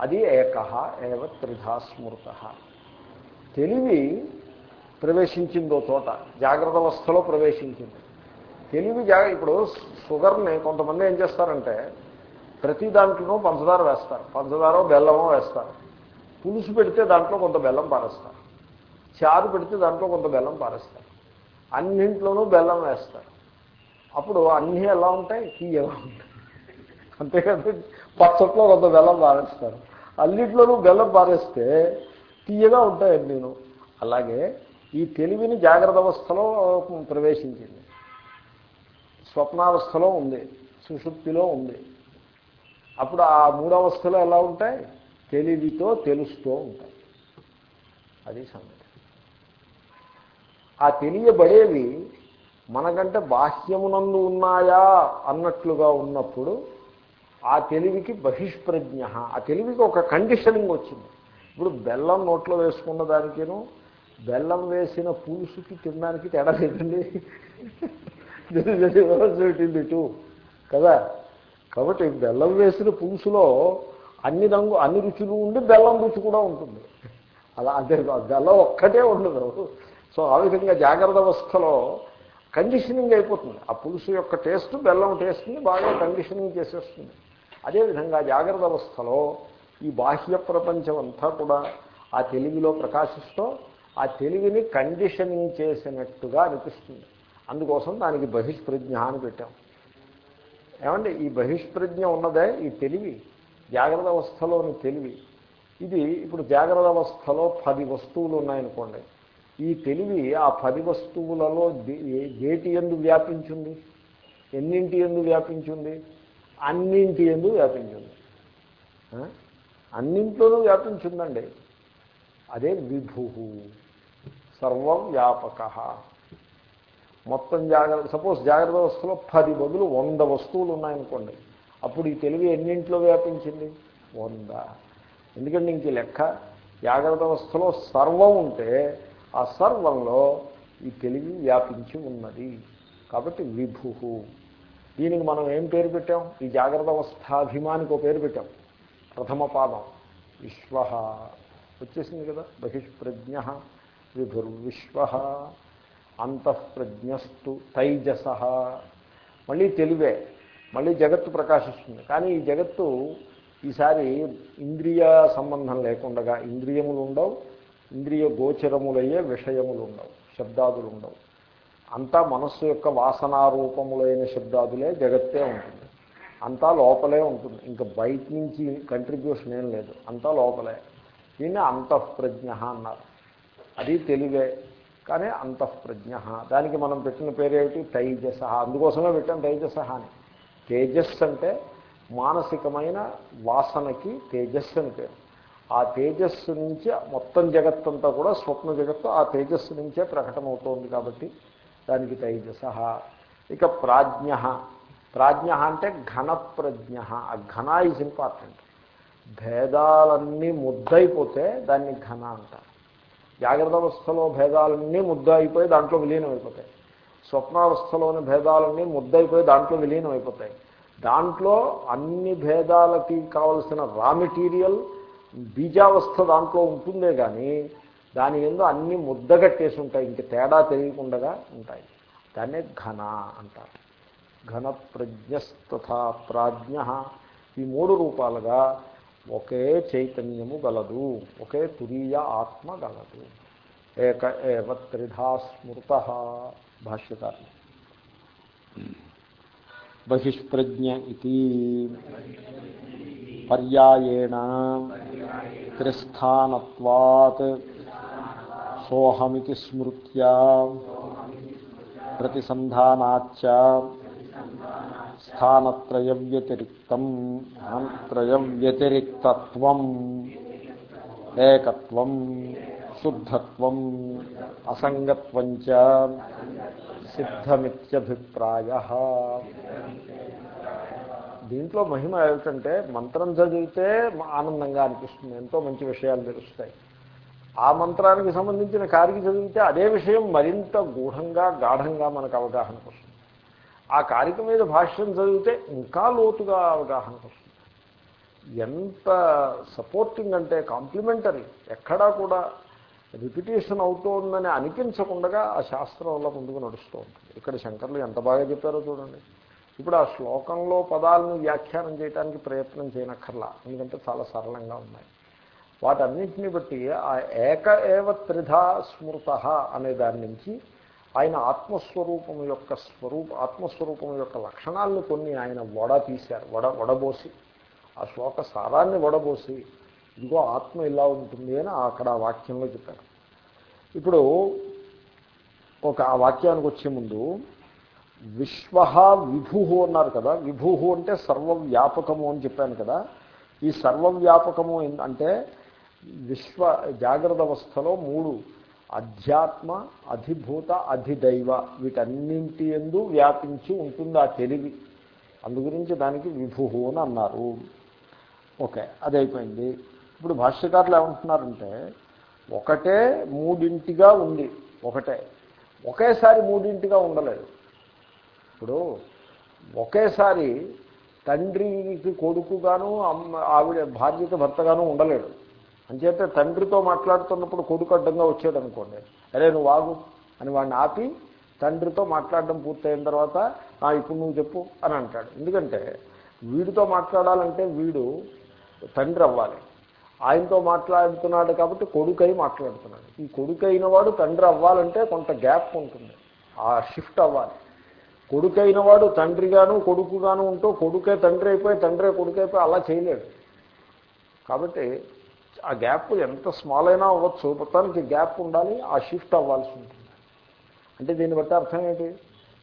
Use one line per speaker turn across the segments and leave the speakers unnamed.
అది ఏక ఏవ త్రిధా స్మృత. తెలివి ప్రవేశించిందో చోట జాగ్రత్త అవస్థలో ప్రవేశించింది. తెలివి జాగ్రత్త ఇప్పుడు షుగర్ని కొంతమంది ఏం చేస్తారంటే ప్రతి దాంట్లోనూ పంచదార వేస్తారు. పంచదార బెల్లమో వేస్తారు. పులుసు పెడితే దాంట్లో కొంత బెల్లం పారేస్తారు. చారు పెడితే దాంట్లో కొంత బెల్లం పారేస్తారు. అన్నింట్లోనూ బెల్లం వేస్తారు. అప్పుడు అన్నీ ఎలా ఉంటాయి? తీయగా ఉంటాయి? అంతేకాదు పచ్చట్లో కొంత బెల్లం పారేస్తారు అల్లిట్లోనూ బెల్లం పారేస్తే తీయగా ఉంటాయండి నేను. అలాగే ఈ తెలివిని జాగ్రత్త అవస్థలో ప్రవేశించింది. స్వప్నావస్థలో ఉంది సుషుప్తిలో ఉంది. అప్పుడు ఆ మూడవస్థలో ఎలా ఉంటాయి? తెలివితో తెలుస్తూ ఉంటాయి. అది సంగతి. ఆ తెలియబడేవి మనకంటే బాహ్యమునందు ఉన్నాయా అన్నట్లుగా ఉన్నప్పుడు ఆ తెలివికి బహిష్ప్రజ్ఞ. ఆ తెలివికి ఒక కండిషనింగ్ వచ్చింది. ఇప్పుడు బెల్లం నోట్లో వేసుకున్న దానికేను బెల్లం వేసిన పులుసుకి తినడానికి తేడా లేదండి. టూ కదా? కాబట్టి బెల్లం వేసిన పులుసులో అన్ని రంగు అన్ని రుచులు ఉండి బెల్లం రుచి కూడా ఉంటుంది. అలా అంతే బెల్లం ఒక్కటే ఉండదు. సో ఆ విధంగా జాగ్రత్త అవస్థలో కండిషనింగ్ అయిపోతుంది. ఆ పులుసు యొక్క టేస్ట్ బెల్లం టేస్ట్ని బాగా కండిషనింగ్ చేసేస్తుంది. అదేవిధంగా జాగ్రత్త అవస్థలో ఈ బాహ్య ప్రపంచం అంతా కూడా ఆ తెలివిలో ప్రకాశిస్తూ ఆ తెలివిని కండిషనింగ్ చేసినట్టుగా అనిపిస్తుంది. అందుకోసం దానికి బహిష్ప్రజ్ఞ అని పెట్టాం. ఏమంటే ఈ బహిష్ప్రజ్ఞ ఉన్నదే ఈ తెలివి జాగ్రత్త అవస్థలోని తెలివి. ఇది ఇప్పుడు జాగ్రత్త అవస్థలో పది వస్తువులు ఉన్నాయనుకోండి. ఈ తెలివి ఆ పది వస్తువులలో ఏటి ఎందు వ్యాపించింది? ఎన్నింటి ఎందు వ్యాపించింది? అన్నింటి ఎందు వ్యాపించింది. అన్నింట్లోనూ వ్యాపించిందండి. అదే విభు సర్వం వ్యాపక. మొత్తం జాగ్రత్త సపోజ్ జాగ్రత్త వస్తువులో పది బదులు వంద వస్తువులు ఉన్నాయనుకోండి అప్పుడు ఈ తెలివి ఎన్నింట్లో వ్యాపించింది? వంద. ఎందుకంటే ఇంక లెక్క? జాగ్రత్త అవస్థలో సర్వం ఉంటే ఆ సర్వంలో ఈ తెలివి వ్యాపించి ఉన్నది. కాబట్టి విభు దీనికి మనం ఏం పేరు పెట్టాం? ఈ జాగ్రత్త అవస్థాభిమానికి ఒక పేరు పెట్టాం. ప్రథమ పాదం. విశ్వ. వచ్చేసింది కదా? బహిష్ప్రజ్ఞ విభుర్విశ్వ. అంతఃప్రజ్ఞస్తు తైజస. మళ్ళీ తెలివే. మళ్ళీ జగత్తు ప్రకాశిస్తుంది. కానీ ఈ జగత్తు ఈసారి ఇంద్రియ సంబంధం లేకుండా ఇంద్రియములు ఉండవు. ఇంద్రియ గోచరములయ్యే విషయములు ఉండవు. శబ్దాదులు ఉండవు. అంతా మనస్సు యొక్క వాసనారూపములైన శబ్దాదులే జగత్తే ఉంటుంది. అంతా లోపలే ఉంటుంది. ఇంకా బయట నుంచి కంట్రిబ్యూషన్ ఏం లేదు. అంతా లోపలే. దీన్ని అంతఃప్రజ్ఞ అన్నారు. అది తెలివే. కానీ అంతఃప్రజ్ఞ. దానికి మనం పెట్టిన పేరేమిటి? తైజస. అందుకోసమే పెట్టాం తైజస అని. తేజస్ అంటే మానసికమైన వాసనకి తేజస్సు అని పేరు. ఆ తేజస్సు నుంచి మొత్తం జగత్తంతా కూడా స్వప్న జగత్తు ఆ తేజస్సు నుంచే ప్రకటమవుతోంది కాబట్టి దానికి తైజస. ఇక ప్రాజ్ఞ. ప్రాజ్ఞ అంటే ఘనప్రజ్ఞ. ఆ ఘన ఈజ్ ఇంపార్టెంట్ భేదాలన్నీ ముద్దయిపోతే దాన్ని ఘన అంటారు. జాగ్రత్త అవస్థలో భేదాలన్నీ ముద్ద అయిపోయి దాంట్లో విలీనం అయిపోతాయి స్వప్నావస్థలోని భేదాలన్నీ ముద్దయిపోయి దాంట్లో విలీనం అయిపోతాయి దాంట్లో అన్ని భేదాలకి కావలసిన రా మెటీరియల్ బీజావస్థ దాంట్లో ఉంటుందే కానీ దాని ఎందు అన్ని ముద్దగట్టేసి ఉంటాయి ఇంక తేడా తెలియకుండా ఉంటాయి. దాన్నే ఘన అంటారు. ఘన ప్రజ్ఞస్తథా ప్రాజ్ఞ. ఈ మూడు రూపాలుగా ఒకే చైతన్యము గలదు. ఒకే తురీయ ఆత్మ గలదు. ఏక ఏవ త్రిధా స్మృత భాష్యకారు బహిష్ప్రజ్ఞ ఇది పర్యాయేణ త్రిస్థానత్వాత్ సోహమితి స్మృత్యా ప్రతిసంధానాచ స్థానత్రయ వ్యతిరిక్తం త్రయ వ్యతిరిక్తత్వం ఏకత్వం శుద్ధత్వం అసంగత్వం చ సిద్ధమిత్యభిప్రాయ. దీంట్లో మహిమ ఏమిటంటే మంత్రం చదివితే ఆనందంగా అనిపిస్తుంది. ఎంతో మంచి విషయాలు తెలుస్తాయి. ఆ మంత్రానికి సంబంధించిన కారికి చదివితే అదే విషయం మరింత గూఢంగా గాఢంగా మనకు అవగాహనకు వస్తుంది. ఆ కారిక మీద భాష్యం చదివితే ఇంకా లోతుగా అవగాహనకు వస్తుంది. ఎంత సపోర్టింగ్ అంటే కాంప్లిమెంటరీ ఎక్కడా కూడా రిపిటేషన్ అవుతోందని అనిపించకుండా ఆ శాస్త్రంలో ముందుకు నడుస్తూ ఉంటుంది. ఇక్కడ శంకర్లు ఎంత బాగా చెప్పారో చూడండి. ఇప్పుడు ఆ శ్లోకంలో పదాలను వ్యాఖ్యానం చేయడానికి ప్రయత్నం చేయనక్కర్లా. ఎందుకంటే చాలా సరళంగా ఉన్నాయి. వాటన్నింటిని బట్టి ఆ ఏక ఏవ త్రిధా స్మృత అనే దాని నుంచి ఆయన ఆత్మస్వరూపం యొక్క స్వరూప ఆత్మస్వరూపం యొక్క లక్షణాలను కొన్ని ఆయన వడ తీశారు వడ వడబోసి. ఆ శ్లోక సారాన్ని వడబోసి. ఇదిగో ఆత్మ ఇలా ఉంటుంది అని అక్కడ ఆ వాక్యంలో చెప్పారు. ఇప్పుడు ఒక ఆ వాక్యానికి వచ్చే ముందు విశ్వ విభు అన్నారు కదా. విభు అంటే సర్వవ్యాపకము అని చెప్పాను కదా. ఈ సర్వవ్యాపకము అంటే విశ్వ జాగ్రత్త అవస్థలో మూడు. అధ్యాత్మ అధిభూత అధిదైవ. వీటన్నింటి ఎందు వ్యాపించి ఉంటుంది ఆ తెలివి? అందు గురించి దానికి విభు అని అన్నారు. ఓకే అది అయిపోయింది ఇప్పుడు భాష్యకారులు ఏమంటున్నారంటే ఒకటే మూడింటిగా ఉంది. ఒకటే. ఒకేసారి మూడింటిగా ఉండలేదు. ఇప్పుడు ఒకేసారి తండ్రికి కొడుకుగాను అమ్మ ఆవిడ భార్యకి భర్తగాను ఉండలేడు అంచేతే తండ్రితో మాట్లాడుతున్నప్పుడు కొడుకు అడ్డంగా వచ్చాడు అనుకోండి అరే నువ్వు వాగు అని వాడిని ఆపి తండ్రితో మాట్లాడడం పూర్తయిన తర్వాత ఇప్పుడు నువ్వు చెప్పు అని అంటాడు. ఎందుకంటే వీడితో మాట్లాడాలంటే వీడు తండ్రి అవ్వాలి. ఆయనతో మాట్లాడుతున్నాడు కాబట్టి కొడుకై మాట్లాడుతున్నాడు. ఈ కొడుకైన వాడు తండ్రి అవ్వాలంటే కొంత గ్యాప్ ఉంటుంది. ఆ షిఫ్ట్ అవ్వాలి. కొడుకైన వాడు తండ్రిగాను కొడుకుగాను ఉంటూ కొడుకే తండ్రి అయిపోయి తండ్రి కొడుకు అయిపోయి అలా చేయలేడు. కాబట్టి ఆ గ్యాప్ ఎంత స్మాల్ అయినా అవ్వచ్చు. మొత్తానికి గ్యాప్ ఉండాలి ఆ షిఫ్ట్ అవ్వాల్సి ఉంటుంది. అంటే దీన్ని బట్టి అర్థం ఏంటి?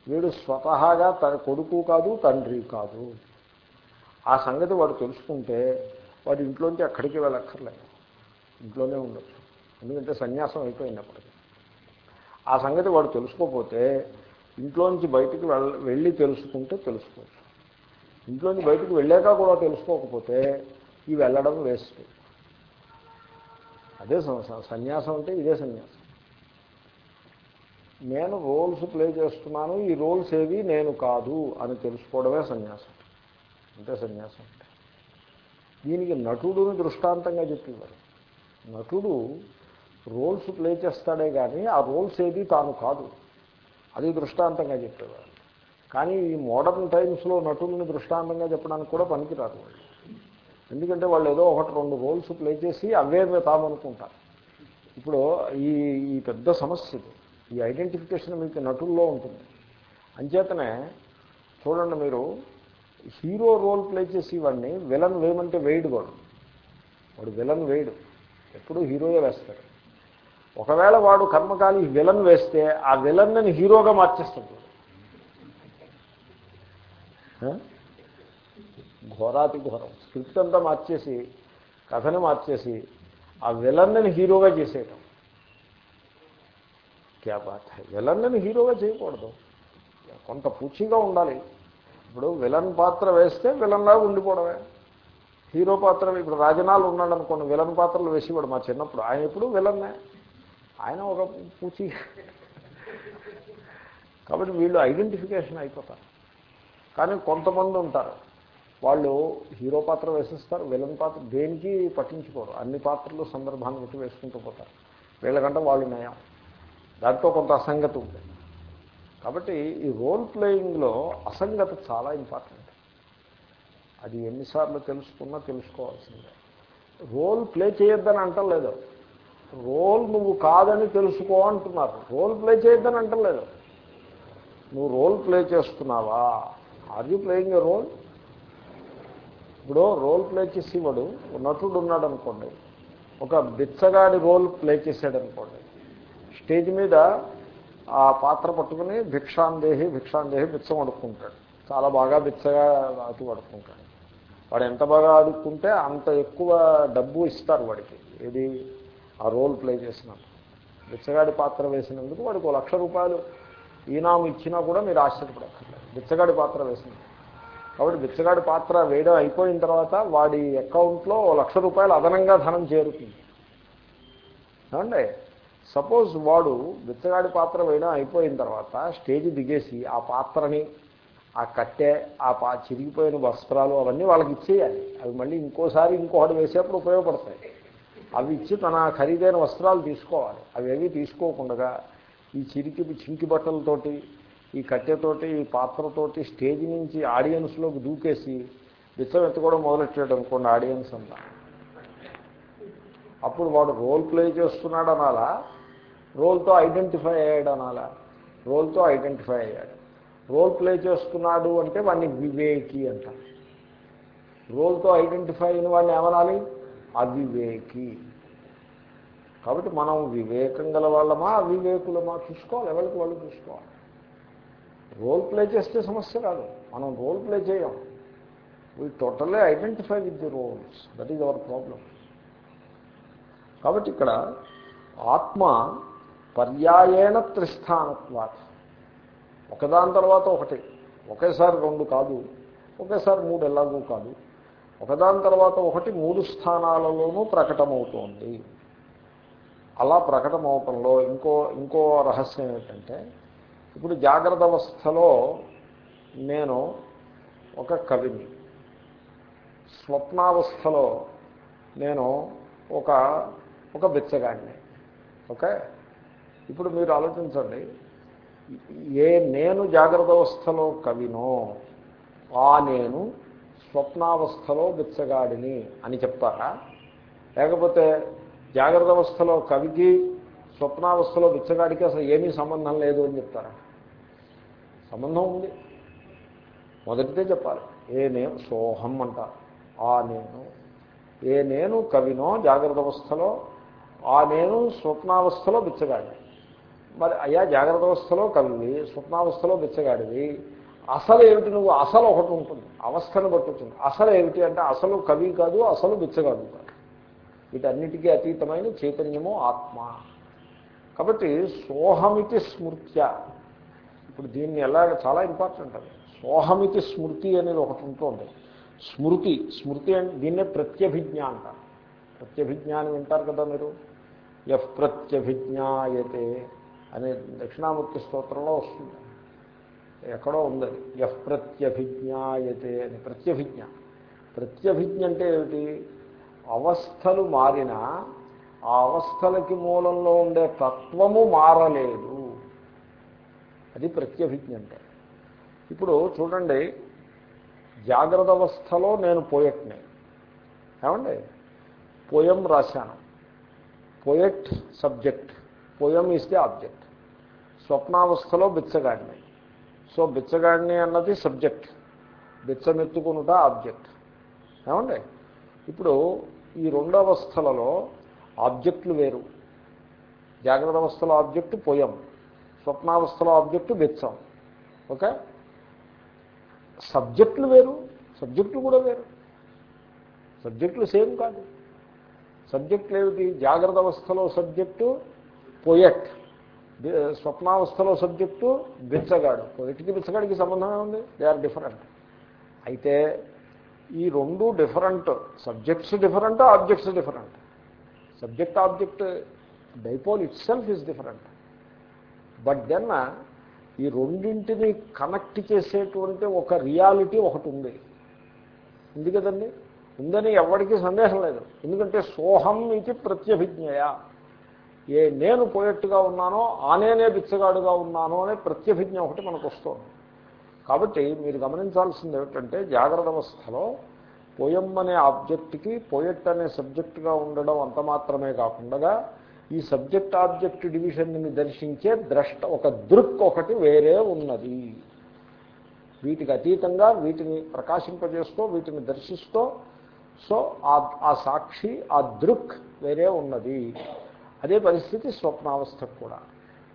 వీడు స్వతహాగా తన కొడుకు కాదు తండ్రి కాదు. ఆ సంగతి వాడు తెలుసుకుంటే వాడు ఇంట్లోంచి అక్కడికి వెళ్ళక్కర్లేదు ఇంట్లోనే ఉండొచ్చు. ఎందుకంటే సన్యాసం అయిపోయినప్పటికీ. ఆ సంగతి వాడు తెలుసుకోపోతే ఇంట్లోంచి బయటికి వెళ్ళి తెలుసుకుంటే తెలుసుకోవచ్చు. ఇంట్లోంచి బయటకు వెళ్ళాక కూడా తెలుసుకోకపోతే ఈ వెళ్ళడం వేస్ట్. అదే సన్యాసం అంటే ఇదే సన్యాసం. నేను రోల్స్ ప్లే చేస్తున్నాను ఈ రోల్స్ ఏవి నేను కాదు అని తెలుసుకోవడమే సన్యాసం. అంటే సన్యాసం అంటే. దీనికి నటుడుని దృష్టాంతంగా చెప్పేవారు. నటుడు రోల్స్ ప్లే చేస్తాడే కానీ ఆ రోల్స్ ఏది తాను కాదు. అది దృష్టాంతంగా చెప్పేవారు. కానీ ఈ మోడర్న్ టైమ్స్లో నటుల్ని దృష్టాంతంగా చెప్పడానికి కూడా పనికిరారు వాళ్ళు. ఎందుకంటే వాళ్ళు ఏదో ఒకటి రెండు రోల్స్ ప్లే చేసి అవే తామనుకుంటారు ఇప్పుడు ఈ ఈ పెద్ద సమస్య ఈ ఐడెంటిఫికేషన్ మీకు నటుల్లో ఉంటుంది. అంచేతనే చూడండి మీరు హీరో రోల్ ప్లే చేసేవాడిని విలన్ వేయమంటే వేయడు వాడు. వాడు విలన్ వేయడు. ఎప్పుడూ హీరోయే వేస్తాడు. ఒకవేళ వాడు కర్మకాలి విలన్ వేస్తే ఆ విలన్ని హీరోగా మార్చేస్తాడు. ఘోరాతి ఘోరం. స్క్రిప్ట్ అంతా మార్చేసి కథని మార్చేసి ఆ విలన్ని హీరోగా చేసేయటం. క్యా బాత్ విలన్నని హీరోగా చేయకూడదు. కొంత పూచిగా ఉండాలి. ఇప్పుడు విలన్ పాత్ర వేస్తే విలన్లాగా ఉండిపోవడమే. హీరో పాత్ర ఇప్పుడు రాజనాలు ఉన్నాడు అనుకోండి విలన్ పాత్రలు వేసేవాడు మా చిన్నప్పుడు. ఆయన ఎప్పుడు విలన్నే. ఆయన ఒక పూచి. కాబట్టి వీళ్ళు ఐడెంటిఫికేషన్ అయిపోతారు. కానీ కొంతమంది ఉంటారు. వాళ్ళు హీరో పాత్ర వేసిస్తారు విలన్ పాత్ర దేనికి పట్టించుకోరు. అన్ని పాత్రలు సందర్భాన్ని బట్టి వేసుకుంటూ పోతారు. వీళ్ళకంటే వాళ్ళు నయం దాంట్లో కొంత అసంగతి ఉంది. కాబట్టి ఈ రోల్ ప్లేయింగ్లో అసంగత చాలా ఇంపార్టెంట్ అది ఎన్నిసార్లు తెలుసుకున్నా తెలుసుకోవాల్సిందే. రోల్ ప్లే చేయొద్దని అంటలేదు రోల్ నువ్వు కాదని తెలుసుకో అంటున్నారు. రోల్ ప్లే చేయొద్దని అంటలేదు నువ్వు రోల్ ప్లే చేస్తున్నావా? Are you playing a role ఇప్పుడు రోల్ ప్లే చేసేవాడు నటుడు ఉన్నాడు అనుకోండి. ఒక బిచ్చగాడి రోల్ ప్లే చేశాడు అనుకోండి. స్టేజ్ మీద ఆ పాత్ర పట్టుకుని భిక్షాందేహి భిక్షాందేహి బిచ్చం అడుక్కుంటాడు. చాలా బాగా బిచ్చగా అతి పడుకుంటాడు. వాడు ఎంత బాగా అడుక్కుంటే అంత ఎక్కువ డబ్బు ఇస్తారు వాడికి. ఇది ఆ రోల్ ప్లే చేసినప్పుడు బిచ్చగాడి పాత్ర వేసినందుకు వాడికి ఒక లక్ష రూపాయలు ఈనాము ఇచ్చినా కూడా మీరు ఆశ్చర్యపడక్కర్లేదు. బిచ్చగాడి పాత్ర వేసినందుకు. కాబట్టి బిచ్చగాడి పాత్ర వేయడం అయిపోయిన తర్వాత వాడి అకౌంట్లో లక్ష రూపాయలు అదనంగా ధనం చేరుతుంది. ఏమండి సపోజ్ వాడు బిచ్చగాడి పాత్ర వేయడం అయిపోయిన తర్వాత స్టేజ్ దిగేసి ఆ పాత్రని ఆ కట్టె ఆ పా చిరిగిపోయిన వస్త్రాలు అవన్నీ వాళ్ళకి ఇచ్చేయాలి. అవి మళ్ళీ ఇంకోసారి ఇంకోటి వేసేప్పుడు ఉపయోగపడతాయి. అవి ఇచ్చి తన ఖరీదైన వస్త్రాలు తీసుకోవాలి. అవి ఏవి తీసుకోకుండా ఈ చిరికి చింకి బట్టలతోటి ఈ కట్టెతోటి ఈ పాత్రతోటి స్టేజ్ నుంచి ఆడియన్స్లోకి దూకేసి బిచ్చం ఎత్తుకోవడం మొదలెట్టాడు అనుకోండి ఆడియన్స్ అంతా. అప్పుడు వాడు రోల్ ప్లే చేస్తున్నాడు అనాలా రోల్తో ఐడెంటిఫై అయ్యాడు అనాలా రోల్తో ఐడెంటిఫై అయ్యాడు. రోల్ ప్లే చేస్తున్నాడు అంటే వాడిని వివేకి అంట రోల్తో ఐడెంటిఫై అయిన వాడిని ఏమనాలి? అవివేకి. కాబట్టి మనం వివేకం గల వాళ్ళమా? అవివేకులమా? చూసుకోవాలి. ఎవరికి వాళ్ళు చూసుకోవాలి? రోల్ ప్లే చేస్తే సమస్య కాదు మనం రోల్ ప్లే చేయం. We totally identify with the roles that is our problem కాబట్టి ఇక్కడ ఆత్మ పర్యాయేణ త్రిస్థానత్వాత. ఒకదాని తర్వాత ఒకటి. ఒకేసారి రెండు కాదు. ఒకేసారి మూడు ఎలాగూ కాదు. ఒకదాని తర్వాత ఒకటి మూడు స్థానాలలోనూ ప్రకటమవుతోంది. అలా ప్రకటమవటంలో ఇంకో ఇంకో రహస్యం ఏంటంటే ఇప్పుడు జాగ్రత్త అవస్థలో నేను ఒక కవిని. స్వప్నావస్థలో నేను ఒక ఒక బిచ్చగాడిని. ఓకే? ఇప్పుడు మీరు ఆలోచించండి. ఏ నేను జాగ్రత్త అవస్థలో కవినో ఆ నేను స్వప్నావస్థలో బిచ్చగాడిని అని చెప్తారా? లేకపోతే జాగ్రత్త అవస్థలో కవికి స్వప్నావస్థలో బిచ్చగాడికి అసలు ఏమీ సంబంధం లేదు అని చెప్తారా? సంబంధం ఉంది. మొదటిదే చెప్పాలి. ఏ నేను సోహం అంటారు. ఆ నేను ఏ నేను కవినో జాగ్రత్త అవస్థలో ఆ నేను స్వప్నావస్థలో బిచ్చగాడి మరి అయ్యా జాగ్రత్త అవస్థలో కవివి స్వప్నావస్థలో బిచ్చగాడివి. అసలు ఏమిటి నువ్వు? అసలు ఒకటి ఉంటుంది. అవస్థను పట్టుతుంది అసలు ఏమిటి అంటే అసలు కవి కాదు అసలు బిచ్చగాడు కాదు. వీటన్నిటికీ అతీతమైన చైతన్యము ఆత్మ. కాబట్టి సోహమితి స్మృత్య. ఇప్పుడు దీన్ని ఎలా చాలా ఇంపార్టెంట్ అది. సోహమితి స్మృతి అనేది ఒకటి ఉంటుంది స్మృతి స్మృతి అంటే దీన్నే ప్రత్యభిజ్ఞ అంటారు. ప్రత్యభిజ్ఞ అని వింటారు కదా మీరు? ఎఫ్ ప్రత్యభిజ్ఞాయతే అనే దక్షిణామూర్తి స్తోత్రంలో వస్తుంది. ఎక్కడో ఉంది ఎఫ్ ప్రత్యభిజ్ఞాయతే అని. ప్రత్యభిజ్ఞ. ప్రత్యభిజ్ఞ అంటే ఏమిటి? అవస్థలు మారినా ఆ అవస్థలకి మూలంలో ఉండే తత్వము మారలేదు. అది ప్రత్యభిజ్ఞ అంటే. ఇప్పుడు చూడండి జాగ్రత్త అవస్థలో నేను పోయట్ని. ఏమండి? పోయం రాశాను. Poet subject. Poem is the object. స్వప్నావస్థలో బిచ్చగాడిని. సో బిచ్చగాడిని అన్నది సబ్జెక్ట్. బిచ్చమెత్తుకునుట ఆబ్జెక్ట్. ఏమండి? ఇప్పుడు ఈ రెండు అవస్థలలో ఆబ్జెక్టులు వేరు. జాగ్రత్త అవస్థలో ఆబ్జెక్టు పోయం. స్వప్నావస్థలో ఆబ్జెక్టు బిచ్చం ఓకే? సబ్జెక్టులు వేరు సబ్జెక్టులు కూడా వేరు. సబ్జెక్టులు సేమ్ కాదు. సబ్జెక్టులు ఏమిటి? జాగ్రత్త అవస్థలో సబ్జెక్టు పోయట్. స్వప్నావస్థలో సబ్జెక్టు బిచ్చగాడు పోయిట్కి బిచ్చగాడికి సంబంధమే ఉంది దే ఆర్ డిఫరెంట్ అయితే ఈ రెండు different subjects different objects different subject object dipole itself is different. But then ఈ రెండింటిని కనెక్ట్ చేసేటువంటి ఒక రియాలిటీ ఒకటి ఉంది. ఉంది కదండి? ఉందని ఎవరికీ సందేహం లేదు. ఎందుకంటే సోహం ఇది ప్రత్యభిజ్ఞయ. ఏ నేను పోయట్టుగా ఉన్నానో ఆ నేనే బిచ్చగాడుగా ఉన్నానో అనే ప్రత్యభిజ్ఞ ఒకటి మనకు వస్తుంది కాబట్టి మీరు గమనించాల్సింది ఏమిటంటే జాగ్రత్త అవస్థలో పోయం అనే ఆబ్జెక్ట్కి పోయట్ అనే సబ్జెక్టుగా ఉండడం అంత మాత్రమే కాకుండా ఈ సబ్జెక్ట్ ఆబ్జెక్ట్ డివిజన్ని దర్శించే ద్రష్ట ఒక దృక్ ఒకటి వేరే ఉన్నది. వీటికి అతీతంగా వీటిని ప్రకాశింపజేస్తూ వీటిని దర్శిస్తూ సో ఆ సాక్షి ఆ దృక్ వేరే ఉన్నది. అదే పరిస్థితి స్వప్నావస్థ కూడా.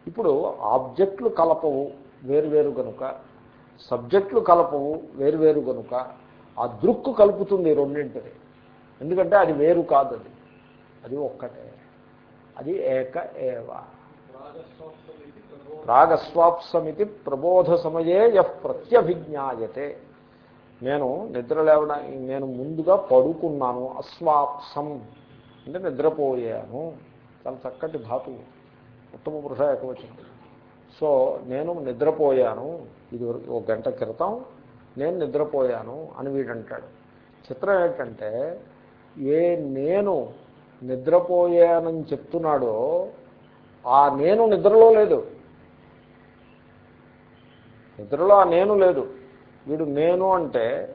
ఇప్పుడు ఆబ్జెక్టులు కలపవు వేరువేరు గనుక సబ్జెక్టులు కలపవు వేరువేరు గనుక ఆ దృక్కు కలుపుతుంది రెండింటిని. ఎందుకంటే అది వేరు కాదు అది అది ఒక్కటే. అది ఏక ఏవ. రాగస్వాప్సమితి ప్రబోధ సమయే యహ్ ప్రత్యభిజ్ఞాయతే. నేను నిద్ర లేవడానికి నేను ముందుగా పడుకున్నాను. అస్వాప్సం. అంటే నిద్రపోయాను. చాలా చక్కటి ధాతువు. ఉత్తమ పురుష ఏకవచనం సో నేను నిద్రపోయాను. ఇది ఒక గంట క్రితం. నేను నిద్రపోయాను అని వీడంటాడు. చిత్రం ఏంటంటే ఏ నేను నిద్రపోయానని చెప్తున్నాడో ఆ నేను నిద్రలో లేదు. నిద్రలో ఆ నేను లేదు. వీడు నేను అంటే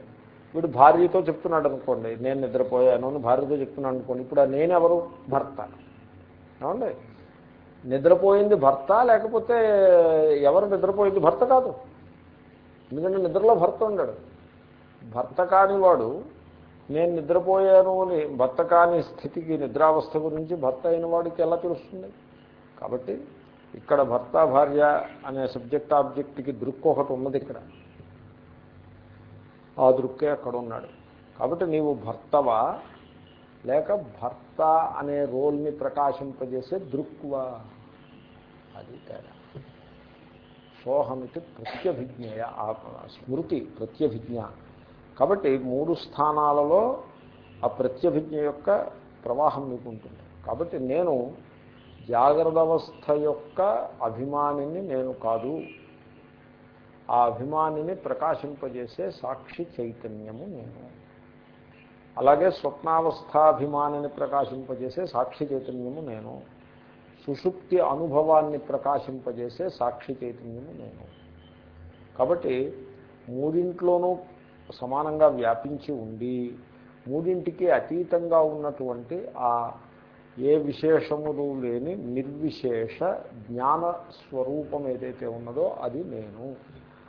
వీడు భార్యతో చెప్తున్నాడు అనుకోండి నేను నిద్రపోయాను అని భార్యతో చెప్తున్నాడు అనుకోండి ఇప్పుడు ఆ నేను ఎవరు? భర్త. ఏమండి? నిద్రపోయింది భర్త లేకపోతే ఎవరు నిద్రపోయింది భర్త కాదు. ఎందుకంటే నిద్రలో భర్త ఉన్నాడు భర్త కాని వాడు నేను నిద్రపోయాను అని భర్త కాని స్థితికి నిద్రావస్థ గురించి భర్త అయిన వాడికి ఎలా తెలుస్తుంది? కాబట్టి ఇక్కడ భర్త భార్య అనే సబ్జెక్ట్ ఆబ్జెక్ట్కి దృక్కు ఒకటి ఉన్నది ఇక్కడ. ఆ దృక్కే అక్కడ ఉన్నాడు. కాబట్టి నీవు భర్తవా? లేక భర్త అనే రోల్ని ప్రకాశింపజేసే దృక్వా అది తేడా. సోహమితి ప్రత్యభిజ్ఞయ స్మృతి ప్రత్యభిజ్ఞ. కాబట్టి మూడు స్థానాలలో ఆ ప్రత్యభిజ్ఞ యొక్క ప్రవాహం మీకు ఉంటుంది. కాబట్టి నేను జాగ్రత్త అవస్థ యొక్క అభిమానిని నేను కాదు. ఆ అభిమానిని ప్రకాశింపజేసే సాక్షి చైతన్యము నేను. అలాగే స్వప్నావస్థాభిమానిని ప్రకాశింపజేసే సాక్షి చైతన్యము నేను. సుషుప్తి అనుభవాన్ని ప్రకాశింపజేసే సాక్షి చైతన్యము నేను. కాబట్టి మూడింట్లోనూ సమానంగా వ్యాపించి ఉండి మూడింటికి అతీతంగా ఉన్నటువంటి ఆ ఏ విశేషములు లేని నిర్విశేష జ్ఞాన స్వరూపం ఏదైతే ఉన్నదో అది నేను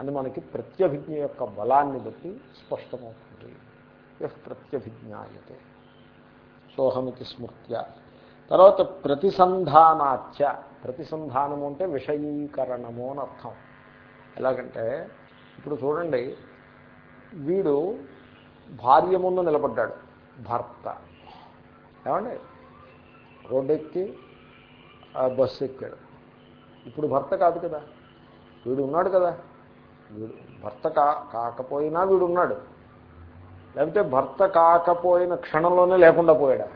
అని మనకి ప్రత్యభిజ్ఞ యొక్క బలాన్ని బట్టి స్పష్టమవుతుంది. ఎఫ్ ప్రత్యభిజ్ఞాయతే. సోహమితి స్మృత్య. తర్వాత ప్రతిసంధానాచ ప్రతిసంధానము అంటే విషయీకరణము అని అర్థం. ఎలాగంటే ఇప్పుడు చూడండి వీడు భార్య ముందు నిలబడ్డాడు భర్త. ఏమండి? రోడ్డు ఎక్కి బస్సు ఎక్కాడు ఇప్పుడు భర్త కాదు కదా. వీడు ఉన్నాడు కదా. వీడు భర్త కా కాకపోయినా వీడు ఉన్నాడు లేకపోతే భర్త కాకపోయిన క్షణంలోనే లేకుండా పోయాడా?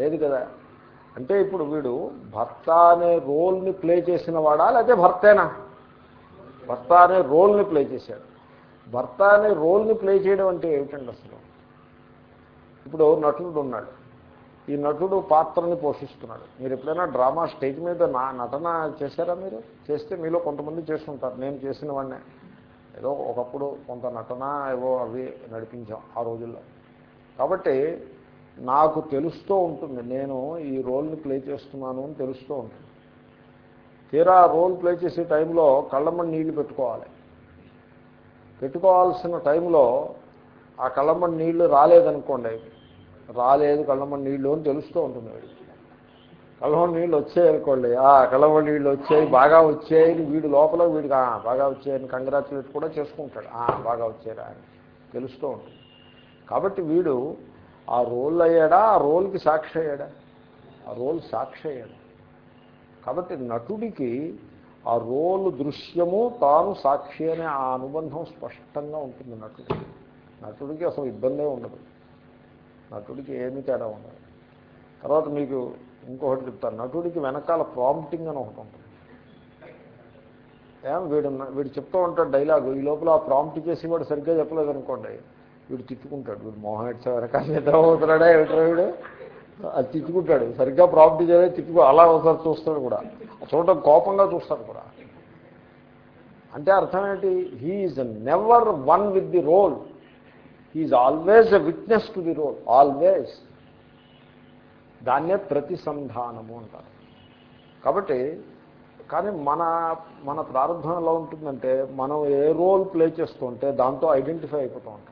లేదు కదా? అంటే ఇప్పుడు వీడు భర్త అనే రోల్ని ప్లే చేసిన వాడా? లేకపోతే భర్తేనా? భర్త అనే రోల్ని ప్లే చేశాడు. భర్త అనే రోల్ని ప్లే చేయడం అంటే ఏమిటండి అసలు? ఇప్పుడు నటుడు ఉన్నాడు. ఈ నటుడు పాత్రని పోషిస్తున్నాడు. మీరు ఎప్పుడైనా డ్రామా స్టేజ్ మీద నా నటన చేశారా మీరు? చేస్తే మీలో కొంతమంది చేస్తుంటారు. నేను చేసిన వాడినే ఏదో ఒకప్పుడు కొంత నటన ఏవో అవి నడిపించాం ఆ రోజుల్లో. కాబట్టి నాకు తెలుస్తూ ఉంటుంది. నేను ఈ రోల్ని ప్లే చేస్తున్నాను అని తెలుస్తూ ఉంటుంది. తీరా రోల్ ప్లే చేసే టైంలో కళ్ళమ్మని నీళ్ళు పెట్టుకోవాలి. పెట్టుకోవాల్సిన టైంలో ఆ కళ్ళమ్మని నీళ్ళు రాలేదనుకోండి. రాలేదు కళ్ళమ్మని నీళ్ళు అని తెలుస్తూ ఉంటుంది వీడికి. కళ్ళమ్మని నీళ్ళు వచ్చాయి అనుకోండి. ఆ కళ్ళమ్మని నీళ్ళు వచ్చాయి బాగా వచ్చాయని వీడు లోపల వీడికి బాగా వచ్చాయని కంగ్రాచులేట్ కూడా చేసుకుంటాడు. బాగా వచ్చారా అని తెలుస్తూ ఉంటుంది. కాబట్టి వీడు ఆ రోల్ అయ్యాడా? ఆ రోల్కి సాక్షి అయ్యాడా? ఆ రోల్ సాక్షి అయ్యాడు. కాబట్టి నటుడికి ఆ రోల్ దృశ్యము తాను సాక్షి అనే ఆ అనుబంధం స్పష్టంగా ఉంటుంది నటుడికి. నటుడికి అసలు ఇబ్బందే ఉండదు. నటుడికి ఏమి తేడా ఉండదు. తర్వాత మీకు ఇంకొకటి చెప్తాను నటుడికి వెనకాల ప్రాంప్టింగ్ అని ఒకటి ఉంటుంది. ఏం వీడు వీడు చెప్తూ ఉంటాడు డైలాగు ఈ లోపల ఆ ప్రాంప్ట్ చేసి వాడు సరిగ్గా చెప్పలేదు అనుకోండి వీడు తిట్టుకుంటాడు. వీడు మోహన్ ఎట్స్ వెనకాల ఏమిటో వీడు? అది తిట్టుకుంటాడు. సరిగ్గా ప్రాపర్టీ చేయలేదు తిట్టుకు. అలా ఒకసారి చూస్తాడు కూడా. చూడటం కోపంగా చూస్తాడు కూడా. అంటే అర్థం ఏంటి? He is never one with the role he is always a witness to the role always దాన్నే ప్రతిసంధానము అంటారు. కాబట్టి కానీ మన మన ప్రారంభం ఎలా ఉంటుందంటే మనం ఏ రోల్ ప్లే చేస్తుంటే దాంతో ఐడెంటిఫై అయిపోతూ ఉంటాం.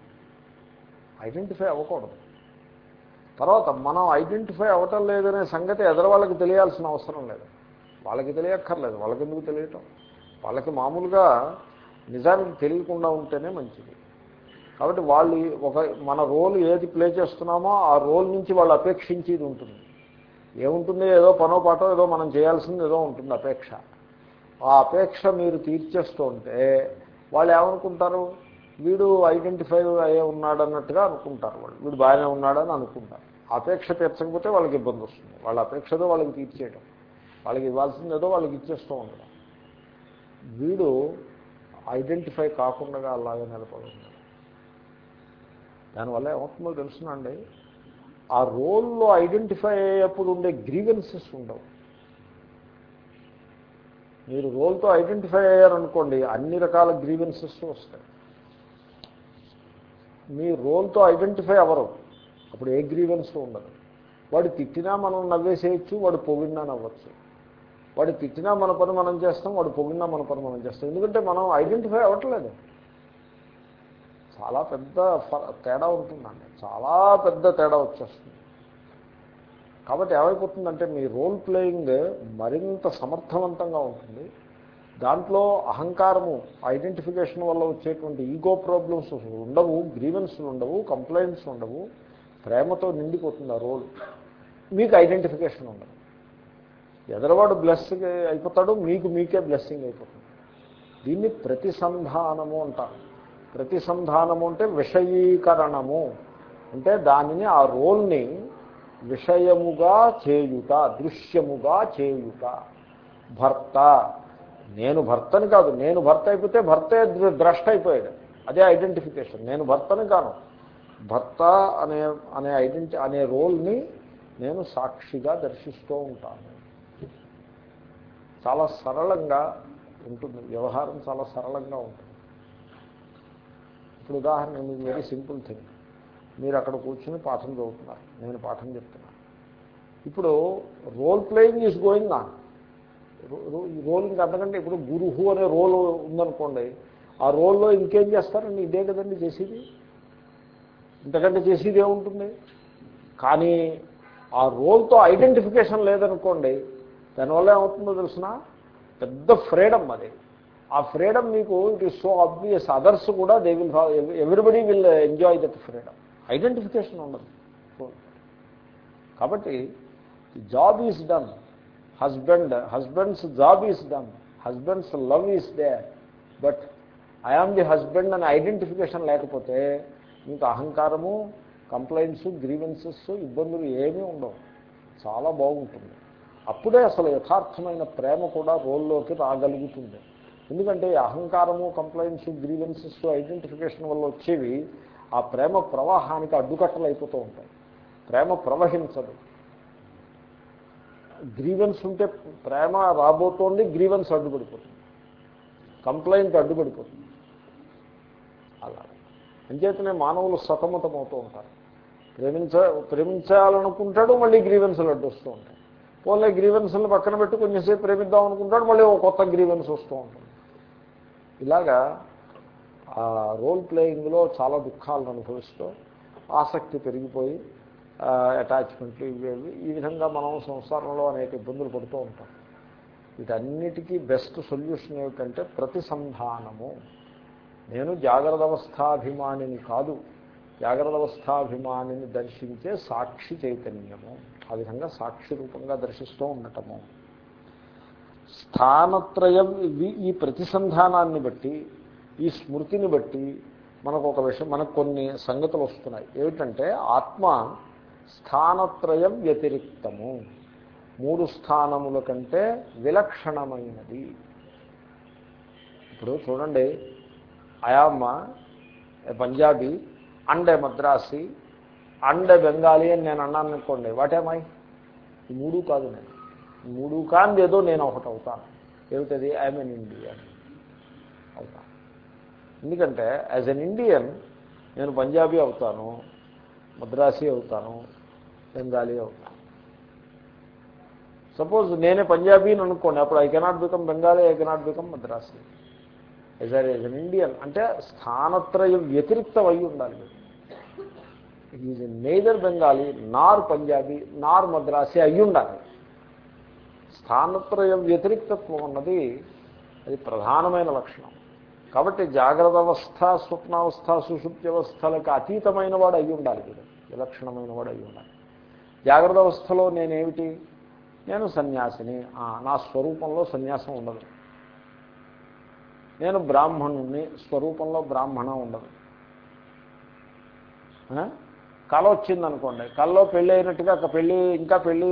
ఐడెంటిఫై అవ్వకూడదు. తర్వాత మనం ఐడెంటిఫై అవ్వటం లేదనే సంగతి ఎదర వాళ్ళకి తెలియాల్సిన అవసరం లేదు. వాళ్ళకి తెలియక్కర్లేదు. వాళ్ళకి ఎందుకు తెలియటం? వాళ్ళకి మామూలుగా నిజానికి తెలియకుండా ఉంటేనే మంచిది. కాబట్టి వాళ్ళు ఒక మన రోల్ ఏది ప్లే చేస్తున్నామో ఆ రోల్ నుంచి వాళ్ళు అపేక్షించేది ఉంటుంది. ఏముంటుంది? ఏదో పనో పాటో ఏదో మనం చేయాల్సింది ఏదో ఉంటుంది అపేక్ష. ఆ అపేక్ష మీరు తీర్చేస్తూ ఉంటే వాళ్ళు ఏమనుకుంటారు? వీడు ఐడెంటిఫై అయ్యే ఉన్నాడన్నట్టుగా అనుకుంటారు వాళ్ళు. వీడు బాగానే ఉన్నాడని అనుకుంటారు. అపేక్ష తీర్చకపోతే వాళ్ళకి ఇబ్బంది వస్తుంది. వాళ్ళ అపేక్షతో వాళ్ళకి తీర్చేయడం వాళ్ళకి ఇవ్వాల్సింది ఏదో వాళ్ళకి ఇచ్చేస్తూ ఉండడం వీడు ఐడెంటిఫై కాకుండా అలాగే నిలబడి దానివల్ల ఏమవుతుందో తెలుసునండి. ఆ రోల్లో ఐడెంటిఫై అయ్యేప్పుడు ఉండే గ్రీవెన్సెస్ ఉండవు. మీరు రోల్తో ఐడెంటిఫై అయ్యారనుకోండి అన్ని రకాల గ్రీవెన్సెస్ వస్తాయి. మీ రోల్తో ఐడెంటిఫై అవ్వరు. అప్పుడు ఏ గ్రీవెన్స్ ఉండదు. వాడు తిట్టినా మనం నవ్వేసేయచ్చు వాడు పొగిడినా నవ్వచ్చు. వాడు తిట్టినా మన పని మనం చేస్తాం వాడు పొగిడినా మన పని మనం చేస్తాం. ఎందుకంటే మనం ఐడెంటిఫై అవ్వట్లేదు. చాలా పెద్ద తేడా ఉంటుందండి. చాలా పెద్ద తేడా వచ్చేస్తుంది. కాబట్టి ఏమైపోతుందంటే మీ రోల్ ప్లేయింగ్ మరింత సమర్థవంతంగా ఉంటుంది. దాంట్లో అహంకారము ఐడెంటిఫికేషన్ వల్ల వచ్చేటువంటి ఈగో ప్రాబ్లమ్స్ ఉండవు గ్రీవెన్స్లు ఉండవు కంప్లైంట్స్ ఉండవు. ప్రేమతో నిండిపోతుంది ఆ రోల్ మీకు ఐడెంటిఫికేషన్ ఉండదు. ఎదరవాడు బ్లెస్సింగ్ అయిపోతాడు మీకు మీకే బ్లెస్సింగ్ అయిపోతుంది. దీన్ని ప్రతిసంధానము అంటారు ప్రతిసంధానము అంటే విషయీకరణము. అంటే దానిని ఆ రోల్ని విషయముగా చేయుట దృశ్యముగా చేయుట. భర్త నేను భర్తని కాదు నేను భర్త అయిపోతే భర్తే ద్రష్ట అయిపోయాడు. అదే ఐడెంటిఫికేషన్. నేను భర్తని కాను. భర్త అనే అనే ఐడెంటి అనే రోల్ని నేను సాక్షిగా దర్శిస్తూ ఉంటాను. చాలా సరళంగా ఉంటుంది. వ్యవహారం చాలా సరళంగా ఉంటుంది. ఇప్పుడు ఉదాహరణ మీకు వెరీ సింపుల్ థింగ్. మీరు అక్కడ కూర్చొని పాఠం చదువుతున్నారు. నేను పాఠం చెప్తున్నాను. ఇప్పుడు రోల్ ప్లేయింగ్ ఈజ్ గోయింగ్ నా రోల్ ఇంకా అంతకంటే ఇప్పుడు గురుహు అనే రోల్ ఉందనుకోండి ఆ రోల్లో ఇంకేం చేస్తారండి? ఇదే కదండి చేసేది? ఇంతకంటే చేసేది ఏముంటుంది? కానీ ఆ రోల్తో ఐడెంటిఫికేషన్ లేదనుకోండి దానివల్ల ఏమవుతుందో తెలిసిన? పెద్ద ఫ్రీడమ్ అది. ఆ ఫ్రీడమ్ మీకు it is so obvious others కూడా they will everybody will enjoy that freedom. Identification ఉండదు. కాబట్టి job is done. Husband husband's job is done husband's love is there but I am the husband అనే identification లేకపోతే మీకు అహంకారము complaints grievances ఇబ్బందులు ఏమీ ఉండవు. చాలా బాగుంటుంది. అప్పుడే అసలు యథార్థమైన ప్రేమ కూడా రోల్లోకి రాగలుగుతుంది. ఎందుకంటే అహంకారము కంప్లైంట్స్ గ్రీవెన్సెస్ ఐడెంటిఫికేషన్ వల్ల వచ్చేవి ఆ ప్రేమ ప్రవాహానికి అడ్డుకట్టలు అయిపోతూ ఉంటాయి. ప్రేమ ప్రవహించదు. గ్రీవెన్స్ ఉంటే ప్రేమ రాబోతోంది గ్రీవెన్స్ అడ్డుపడిపోతుంది. కంప్లైంట్ అడ్డుపడిపోతుంది. అలా. అంచేతనే మానవులు సతమతమవుతూ ఉంటారు. ప్రేమించ ప్రేమించాలనుకుంటాడు మళ్ళీ గ్రీవెన్స్లు అడ్డు వస్తూ ఉంటాయి. పోలే గ్రీవెన్స్ని పక్కన పెట్టి కొంచెంసేపు ప్రేమిద్దాం అనుకుంటాడు మళ్ళీ ఒక కొత్త గ్రీవెన్స్ వస్తూ ఉంటుంది. ఇలాగా ఆ రోల్ ప్లేయింగ్లో చాలా దుఃఖాలను అనుభవిస్తూ ఆసక్తి పెరిగిపోయి అటాచ్మెంట్లు ఇవేవి. ఈ విధంగా మనం సంసారంలో అనేక ఇబ్బందులు పడుతూ ఉంటాం. వీటన్నిటికీ బెస్ట్ సొల్యూషన్ ఏమిటంటే ప్రతిసంధానము. నేను జాగ్రత్త అవస్థాభిమానిని కాదు జాగ్రత్త అవస్థాభిమానిని దర్శించే సాక్షి చైతన్యము. ఆ విధంగా సాక్షి రూపంగా దర్శిస్తూ ఉండటము. స్థానత్రయం ఈ ప్రతిసంధానాన్ని బట్టి ఈ స్మృతిని బట్టి మనకు ఒక విషయం మనకు కొన్ని సంగతులు వస్తున్నాయి. ఏమిటంటే ఆత్మ స్థానత్రయం వ్యతిరిక్తము. మూడు స్థానముల కంటే విలక్షణమైనది. ఇప్పుడు చూడండి అయామ్మ పంజాబీ అండే మద్రాసి అండే బెంగాలీ అని నేను అన్నాను అనుకోండి వాటేమాయి ఈ మూడు కాదు నేను. మూడు కాని ఏదో నేను ఒకటి అవుతాను. ఏమిటది? ఐఎమ్ ఎన్ ఇండియన్ అవుతాను. ఎందుకంటే యాజ్ ఎన్ ఇండియన్ నేను పంజాబీ అవుతాను. మద్రాసి అవుతాను బెంగాలీ అవుతాను. సపోజ్ నేనే పంజాబీని అనుకోండి అప్పుడు I cannot become Bengali I cannot become Madrasi as are an Indian అంటే స్థానత్రయం వ్యతిరిక్తం అయి ఉండాలి ఈజ్ నేదర్ బెంగాలీ నార్ పంజాబీ నార్ మద్రాసి అయి ఉండాలి. స్థానత్రయం వ్యతిరిక్తత్వం అన్నది అది ప్రధానమైన లక్షణం. కాబట్టి జాగ్రత్త అవస్థ స్వప్నావస్థ సుషుప్త్యవస్థలకు అతీతమైన వాడు అయి ఉండాలి వీడు విలక్షణమైన వాడు అయి ఉండాలి జాగ్రత్త అవస్థలో నేనేమిటి? నేను సన్యాసిని. నా స్వరూపంలో సన్యాసం ఉండదు. నేను బ్రాహ్మణుణ్ణి స్వరూపంలో బ్రాహ్మణ ఉండదు. కళ వచ్చిందనుకోండి కళ్ళలో పెళ్ళి అయినట్టుగా పెళ్ళి ఇంకా పెళ్ళి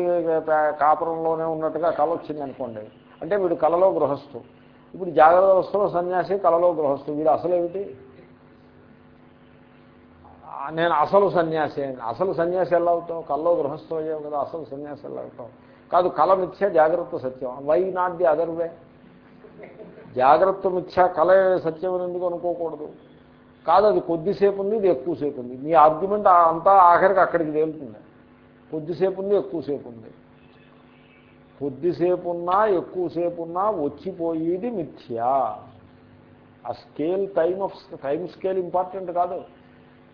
కాపురంలోనే ఉన్నట్టుగా కళ వచ్చిందనుకోండి అంటే వీడు కళలో గృహస్థు. ఇప్పుడు జాగ్రత్త అవస్థలో సన్యాసి కళలో గృహస్థు. వీడు అసలు ఏమిటి నేను అసలు సన్యాసి అని. అసలు సన్యాసి ఎలా అవుతావు? కల్లో గృహస్థం అయ్యావు కదా అసలు సన్యాసి ఎలా అవుతావు? కాదు కళ మిథ్య జాగ్రత్త సత్యం. Why not the other way జాగ్రత్త మిథ్య కళ సత్యం అని ఎందుకు అనుకోకూడదు? కాదు అది కొద్దిసేపు ఉంది ఇది ఎక్కువసేపు ఉంది. మీ ఆర్గ్యుమెంట్ అంతా ఆఖరికి అక్కడికి తేలుతుంది. కొద్దిసేపు ఉంది ఎక్కువసేపు ఉంది. కొద్దిసేపు ఉన్నా ఎక్కువసేపు ఉన్నా వచ్చిపోయేది మిథ్యా. ఆ scale time of time scale important కాదు.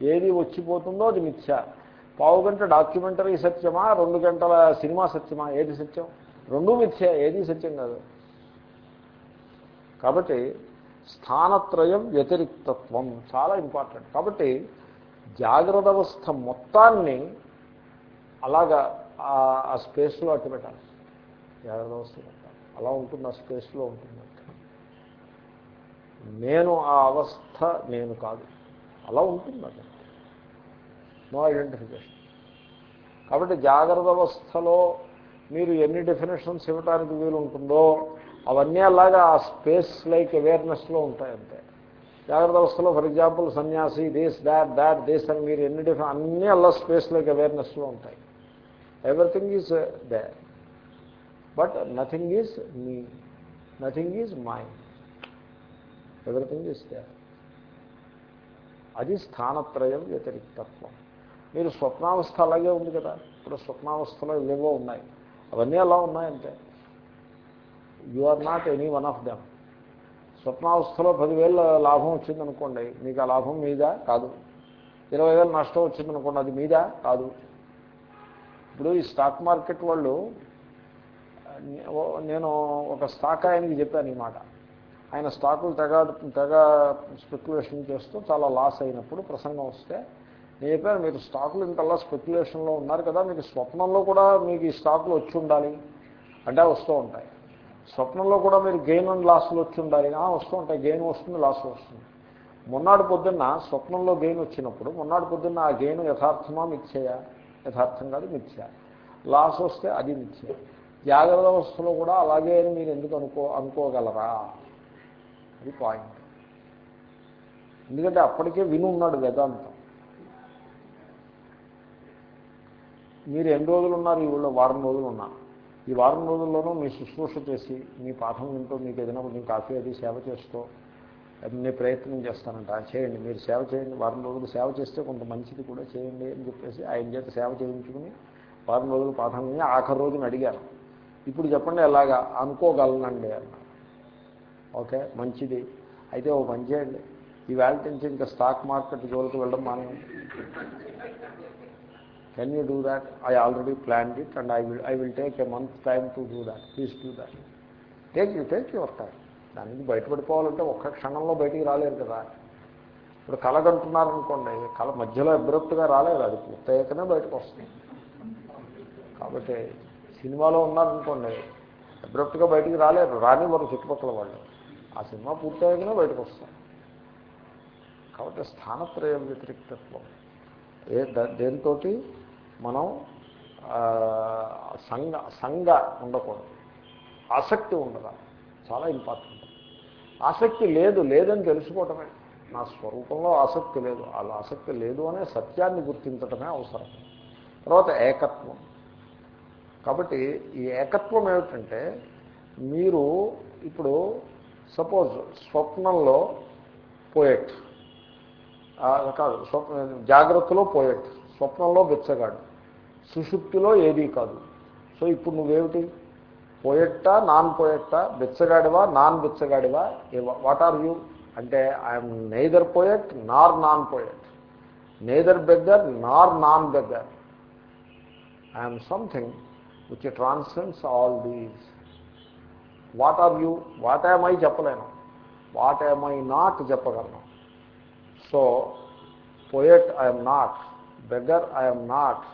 ఏది వచ్చిపోతుందో అది మిథ్య. పావు గంట డాక్యుమెంటరీ సత్యమా రెండు గంటల సినిమా సత్యమా? ఏది సత్యం? రెండూ మిథ్య ఏది సత్యం కాదు. కాబట్టి స్థానత్రయం వ్యతిరిక్తత్వం చాలా ఇంపార్టెంట్. కాబట్టి జాగ్రత్త అవస్థ మొత్తాన్ని అలాగా ఆ స్పేస్లో అట్టు పెట్టాలి. జాగ్రత్త అవస్థ అలా ఉంటుంది ఆ స్పేస్లో ఉంటుంది. నేను ఆ అవస్థ నేను కాదు. అలా ఉంటుంది అది నో ఐడెంటిఫికేషన్ కాబట్టి జాగ్రత్త అవస్థలో మీరు ఎన్ని డెఫినేషన్స్ ఇవ్వడానికి వీలు ఉంటుందో అవన్నీ అలాగా ఆ స్పేస్ లైక్ అవేర్నెస్లో ఉంటాయంతే. జాగ్రత్త అవస్థలో ఫర్ ఎగ్జాంపుల్ సన్యాసి దేశ్ దాట్ దాట్ దేశ్ అని మీరు ఎన్ని డిఫరెన్ అన్నీ అలా స్పేస్ లైక్ అవేర్నెస్లో ఉంటాయి. Everything is there but nothing is me nothing is mind everything is there అది స్థానత్రయం వ్యతిరిక్తత్వం. మీరు స్వప్నావస్థ అలాగే ఉంది కదా. ఇప్పుడు స్వప్నావస్థలో ఇవేవో ఉన్నాయి. అవన్నీ ఎలా ఉన్నాయంటే you are not any one of them స్వప్నావస్థలో పదివేల లాభం వచ్చిందనుకోండి మీకు ఆ లాభం మీదా? కాదు. ఇరవై వేలు నష్టం వచ్చిందనుకోండి అది మీదా? కాదు. ఇప్పుడు ఈ స్టాక్ మార్కెట్ వాళ్ళు నేను ఒక స్టాక్ ఆయనకి చెప్పాను ఈ మాట. ఆయన స్టాకులు తెగ తెగ స్పెక్యులేషన్ చేస్తూ చాలా లాస్ అయినప్పుడు ప్రసంగం వస్తే నేను చెప్పాను మీరు స్టాకులు ఇంతలా స్పెక్యులేషన్లో ఉన్నారు కదా మీకు స్వప్నంలో కూడా మీకు ఈ స్టాకులు వచ్చి ఉండాలి. అంటే వస్తూ ఉంటాయి. స్వప్నంలో కూడా మీరు గెయిన్ అండ్ లాస్లు వచ్చి ఉండాలి. వస్తూ ఉంటాయి. గెయిన్ వస్తుంది లాస్ వస్తుంది. మొన్నాడు పొద్దున్న స్వప్నంలో గెయిన్ వచ్చినప్పుడు మొన్నాడు పొద్దున్న ఆ గెయిన్ యథార్థమా మిథ్యయ? యథార్థం కాదు మిథ్య. లాస్ వస్తే అది మిథ్య. జాగ్రత్త అవస్థలో కూడా అలాగే అని మీరు ఎందుకు అనుకో అనుకోగలరా? అది పాయింట్ ఎందుకంటే అప్పటికే విని ఉన్నాడు వేదాంతం. మీరు ఎన్ని రోజులు ఉన్నారు ఈ ఊళ్ళో? వారం రోజులు ఉన్నారు ఈ వారం రోజుల్లోనూ మీ శుశ్రూష చేసి మీ పాఠం వింటూ మీకు ఏదైనా కొంచెం కాఫీ అది సేవ చేస్తూ నేను ప్రయత్నం చేస్తానంట. చేయండి. మీరు సేవ చేయండి. వారం రోజులు సేవ చేస్తే కొంత మంచిది కూడా చేయండి అని చెప్పేసి ఆయన చేత సేవ చేయించుకుని వారం రోజులు పాఠం విని ఆఖరి రోజున అడిగారు. ఇప్పుడు చెప్పండి ఎలాగా? అనుకోగలనండి అన్నారు. ఓకే మంచిది. అయితే ఓ పని చేయండి. ఈవేళ నుంచి ఇంకా స్టాక్ మార్కెట్ జోలికి వెళ్ళడం మానేయండి. Can you do that I already plan it and I will I will take a month time to do that please do that take you take your time దాని నుంచి బయటపడిపోవాలంటే ఒక్క క్షణంలో బయటికి రాలేరు కదా. ఇప్పుడు కలగంటున్నారనుకోండి కళ మధ్యలో అబ్రప్ట్గా రాలేదు అది పూర్తయ్యాకనే బయటకు వస్తుంది. కాబట్టి సినిమాలో ఉన్నారనుకోండి అబ్రప్ట్గా బయటికి రాలేరు రాని వారు చుట్టుపక్కల వాళ్ళు. ఆ సినిమా పూర్తయ్యాకనే బయటకు వస్తాం కాబట్టి స్థానత్రయం వ్యతిరిక్తత్వం. ఏ దేంతో మనం సంగ సంగ ఉండకూడదు. ఆసక్తి ఉండదా? చాలా ఇంపార్టెంట్. ఆసక్తి లేదు లేదని తెలుసుకోవటమే. నా స్వరూపంలో ఆసక్తి లేదు. అలా ఆసక్తి లేదు అనే సత్యాన్ని గుర్తించటమే అవసరం. తర్వాత ఏకత్వం. కాబట్టి ఈ ఏకత్వం ఏమిటంటే మీరు ఇప్పుడు సపోజ్ స్వప్నంలో పోయెట్. కాదు స్వప్న జాగ్రత్తలో పోయెట్. స్వప్నంలో బెచ్చగాడు. సుషుప్తిలో ఏదీ కాదు. సో ఇప్పుడు నువ్వేమిటి? పోయెట్టా నాన్ పోయెట్టా? బెచ్చగాడివా నాన్ బెచ్చగాడివా? వాట్ ఆర్ యూ అంటే I'm neither poet nor non poet neither beggar nor non beggar I'm something which transcends all these what are you what I చెప్పలేను. వాట్ ఐ నాట్ చెప్పగలను. So poet I'm not beggar I'm not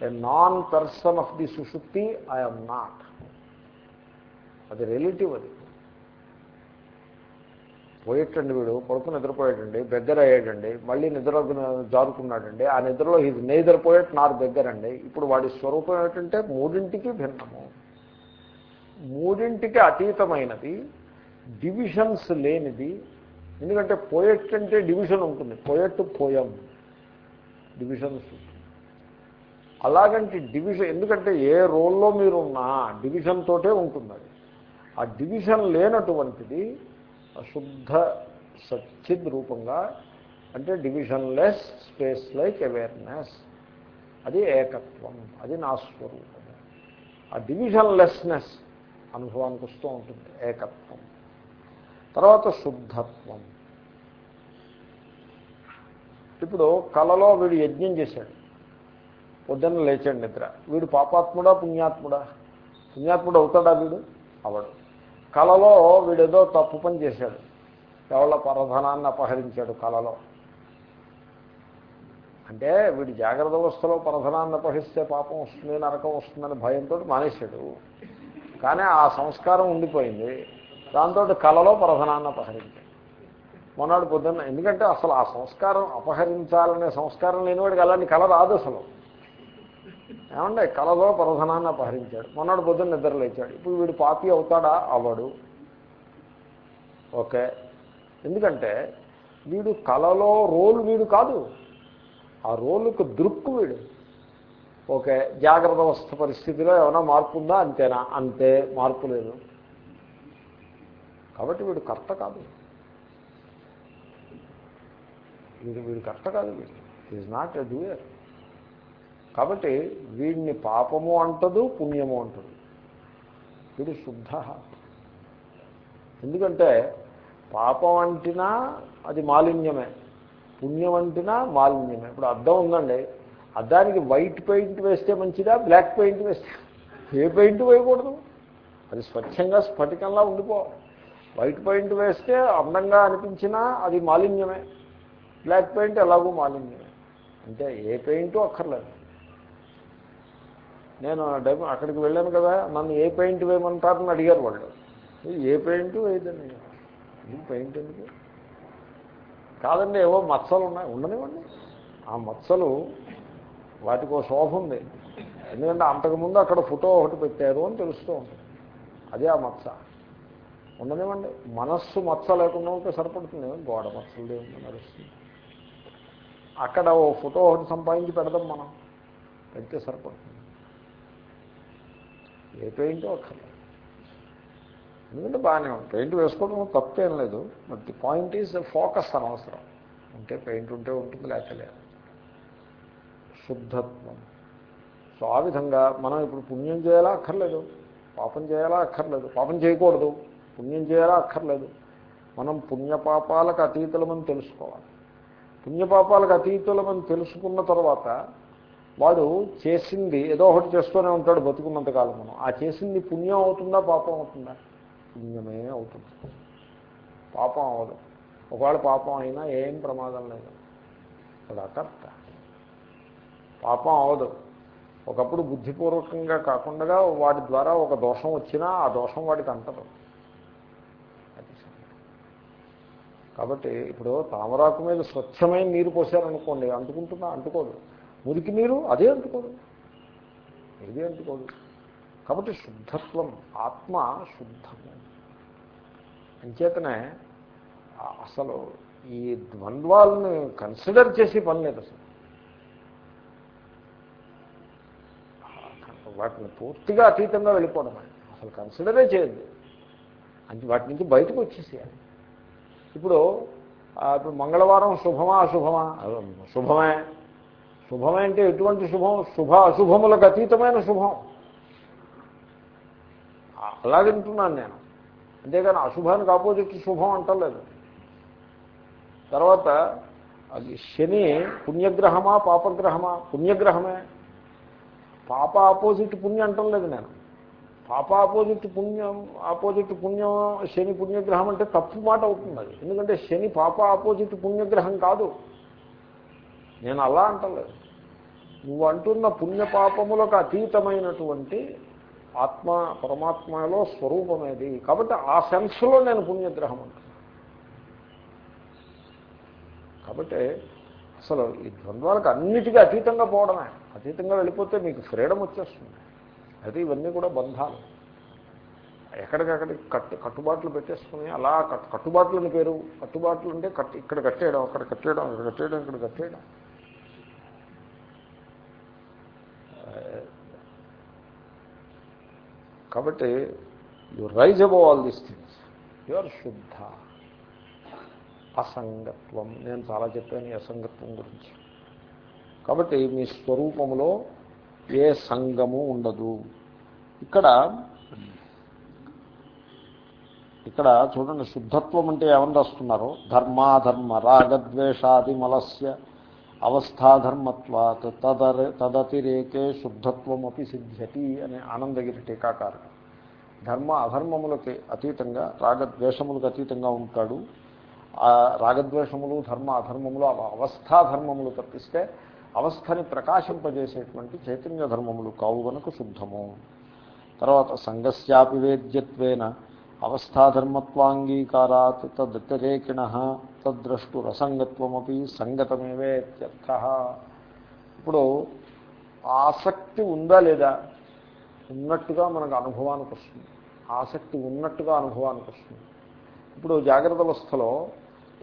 a non person of the సుషుప్తి I'm not అది relative అది. పోయేటండి వీడు పడుకుని నిద్రపోయాడండి బెగ్గర అయ్యాడండి మళ్ళీ నిద్ర జారుకున్నాడండి ఆ నిద్రలో ఇది నేదర్ పోయేట్ నార్ బెగ్గరండి ఇప్పుడు వాడి స్వరూపం ఏమిటంటే మూడింటికి భిన్నము. మూడింటికి అతీతమైనది డివిజన్స్ లేనిది. ఎందుకంటే పోయెట్ అంటే డివిజన్ ఉంటుంది. పోయెట్ పోయం డివిజన్స్ అలాగంటే డివిజన్ ఎందుకంటే ఏ రోల్లో మీరున్నా డివిజన్ తోటే ఉంటుంది అది. ఆ డివిజన్ లేనటువంటిది శుద్ధ సచిద్ రూపంగా అంటే డివిజన్లెస్ స్పేస్ లైక్ అవేర్నెస్ అది ఏకత్వం అది నా స్వరూపం ఆ డివిజన్లెస్నెస్ అనుభవానికి వస్తూ ఉంటుంది ఏకత్వం. తర్వాత శుద్ధత్వం. ఇప్పుడు కళలో వీడు యజ్ఞం చేశాడు. పొద్దున్న లేచాడు నిద్ర. వీడు పాపాత్ముడా పుణ్యాత్ముడా? పుణ్యాత్ముడు అవుతాడా వీడు? అవడు. కళలో వీడేదో తప్పు పని చేశాడు. ఎవళ్ళ పరధనాన్ని అపహరించాడు కళలో అంటే వీడు జాగ్రత్త అవస్థలో పరధనాన్ని అపహరిస్తే పాపం వస్తుంది నరకం వస్తుందని భయంతో మానేశాడు. కానీ ఆ సంస్కారం ఉండిపోయింది. దాంతో కళలో పరధనాన్ని అపహరించాడు. మొన్నటి పొద్దున్న ఎందుకంటే అసలు ఆ సంస్కారం అపహరించాలనే సంస్కారం లేనివాడికి అలాంటి కళ రాదు అసలు. ఏమంటే కళలో పరధనాన్ని అపహరించాడు. మొన్నడు పొద్దున్న నిద్రలేచాడు ఇప్పుడు వీడు పాపి అవుతాడా? అవడు ఓకే. ఎందుకంటే వీడు కళలో రోల్ వీడు కాదు. ఆ రోలుకు దృక్కు వీడు. ఓకే జాగ్రత్త అవస్థ పరిస్థితిలో ఏమైనా మార్పు ఉందా అంతేనా? అంతే మార్పు లేదు. కాబట్టి వీడు కర్త కాదు. వీడు వీడు కర్త కాదు వీడు. ఈజ్ నాట్ ఎ డూయర్ కాబట్టి వీడిని పాపము అంటదు పుణ్యము అంటదు. వీడు శుద్ధ. ఎందుకంటే పాపం అంటినా అది మాలిన్యమే. పుణ్యం అంటినా మాలిన్యమే. ఇప్పుడు అర్థం ఉందండి. అద్దానికి వైట్ పెయింట్ వేస్తే మంచిదా బ్లాక్ పెయింట్ వేస్తే? ఏ పెయింట్ వేయకూడదు? అది స్వచ్ఛంగా స్ఫటికంలా ఉండిపోవాలి వైట్ పెయింట్ వేస్తే అందంగా అనిపించినా అది మాలిన్యమే. బ్లాక్ పెయింట్ ఎలాగో మాలిన్యమే. అంటే ఏ పెయింటు అక్కర్లేదు. నేను డైమ అక్కడికి వెళ్ళాను కదా నన్ను ఏ పెయింట్ వేయమంటారని అడిగారు వాళ్ళు. ఏ పెయింట్ వేయదండి ఇది పెయింట్ ఎందుకు? కాదండి ఏవో మచ్చలు ఉన్నాయి ఉండనివ్వండి. ఆ మచ్చలు వాటికి ఒక శోభ ఉంది. ఎందుకంటే అంతకుముందు అక్కడ ఫోటో ఒకటి పెట్టారు అని తెలుస్తూ ఉంటుంది. అదే ఆ మచ్చ ఉండనివ్వండి. మనస్సు మచ్చ లేకుండా ఉంటే సరిపడుతుంది. గోడ మచ్చలు దేవుడు నడుస్తుంది. అక్కడ ఓ ఫోటో ఒకటి సంపాదించి పెడదాం మనం. పెడితే సరిపడుతుంది. ఏ పెయింటో అక్కర్లేదు ఎందుకంటే బాగానే ఉంది. పెయింట్ వేసుకోవడం తప్పేం లేదు. But the point is focus అనవసరం. ఉంటే పెయింట్ ఉంటే ఉంటుంది లేకలేదు శుద్ధత్వం. సో ఆ విధంగా మనం ఇప్పుడు పుణ్యం చేయాలా అక్కర్లేదు. పాపం చేయాలా అక్కర్లేదు. పాపం చేయకూడదు. పుణ్యం చేయాలా అక్కర్లేదు. మనం పుణ్యపాపాలకు అతీతులమని తెలుసుకోవాలి. పుణ్యపాపాలకు అతీతులమని తెలుసుకున్న తర్వాత వాడు చేసింది ఏదో ఒకటి చేస్తూనే ఉంటాడు బతుకున్నంతకాలం మనం ఆ చేసింది పుణ్యం అవుతుందా పాపం అవుతుందా? పుణ్యమే అవుతుంది. పాపం అవ్వదు. ఒకవేళ పాపం అయినా ఏం ప్రమాదం లేదు. అది అకర్త పాపం అవదు. ఒకప్పుడు బుద్ధిపూర్వకంగా కాకుండా వాటి ద్వారా ఒక దోషం వచ్చినా ఆ దోషం వాడికి అంటదు. కాబట్టి ఇప్పుడు తామరాకు మీద స్వచ్ఛమైన నీరు పోసారనుకోండి అంటుకుంటుందా అంటుకోదు. మురికి నీరు అదే అంటుకోదు. ఏది అంటుకోదు? కాబట్టి శుద్ధత్వం ఆత్మ శుద్ధము. అంచేతనే అసలు ఈ ద్వంద్వాలను కన్సిడర్ చేసి పని లేదు అసలు. వాటిని పూర్తిగా అతీతంగా వెళ్ళిపోవడం అసలు కన్సిడరే చేయద్దు. అంటే వాటి నుంచి బయటకు వచ్చేసేయాలి. ఇప్పుడు ఇప్పుడు మంగళవారం శుభమా అశుభమా? శుభమే. శుభమే అంటే ఎటువంటి శుభం? శుభ అశుభములకు అతీతమైన శుభం. ఆ, అలాగంటున్నాను నేను. అంతేగాని అశుభానికి ఆపోజిట్ శుభం అంటలేదు తర్వాత అది శని పుణ్యగ్రహమా పాపగ్రహమా? పుణ్యగ్రహమే. పాప ఆపోజిట్ పుణ్యం అంటం లేదు నేను. పాప ఆపోజిట్ పుణ్యం ఆపోజిట్ పుణ్యం శని పుణ్యగ్రహం అంటే తప్పు మాట అవుతుంది అది. ఎందుకంటే శని పాప ఆపోజిట్ పుణ్యగ్రహం కాదు. నేను అలా అంటలేదు నువ్వు అంటున్న పుణ్యపాపములకు అతీతమైనటువంటి ఆత్మ పరమాత్మలో స్వరూపమేది కాబట్టి ఆ సెన్స్లో నేను పుణ్యగ్రహం అంటున్నాను కాబట్టి అసలు ఈ ద్వంద్వాలకు అన్నిటికీ అతీతంగా పోవడమే. అతీతంగా వెళ్ళిపోతే మీకు ఫ్రీడమ్ వచ్చేస్తుంది. అయితే ఇవన్నీ కూడా బంధాలు. ఎక్కడికక్కడికి కట్టు కట్టుబాట్లు పెట్టేసుకుని అలా కట్టు కట్టుబాట్లని పేరు కట్టుబాట్లు అంటే కట్ ఇక్కడ కట్టేయడం అక్కడ కట్టేయడం ఇక్కడ కట్టేయడం ఇక్కడ కట్టేయడం. కాబట్టి you rise above all these things you are శుద్ధ. అసంగత్వం. నేను చాలా చెప్పాను అసంగత్వం గురించి. కాబట్టి మీ స్వరూపములో ఏ సంగము ఉండదు. ఇక్కడ ఇక్కడ చూడండి శుద్ధత్వం అంటే ఏమని రాస్తున్నారు? ధర్మాధర్మ రాగద్వేషాది మలస్య అవస్థాధర్మత్వాత్ తదర తదతిరేకే శుద్ధత్వమపి సిద్ధ్యతి అనే ఆనందగిరి టీకాకారుడు. ధర్మ అధర్మములకి అతీతంగా రాగద్వేషములకు అతీతంగా ఉంటాడు. ఆ రాగద్వేషములు ధర్మ అధర్మములు అవస్థాధర్మములు తప్పిస్తే అవస్థని ప్రకాశింపజేసేటువంటి చైతన్య ధర్మములు కావు గనుక శుద్ధము. తర్వాత సంగస్యాపి వేద్యత్వేన అవస్థాధర్మత్వాంగీకారాత్ తద్వ్యతిరేకిణ తద్ద్రష్టు రసంగత్వమపి సంగతమేవేత్యర్థ. ఇప్పుడు ఆసక్తి ఉందా లేదా? ఉన్నట్టుగా మనకు అనుభవానికి వస్తుంది. ఆసక్తి ఉన్నట్టుగా అనుభవానికి వస్తుంది. ఇప్పుడు జాగ్రత్త అవస్థలో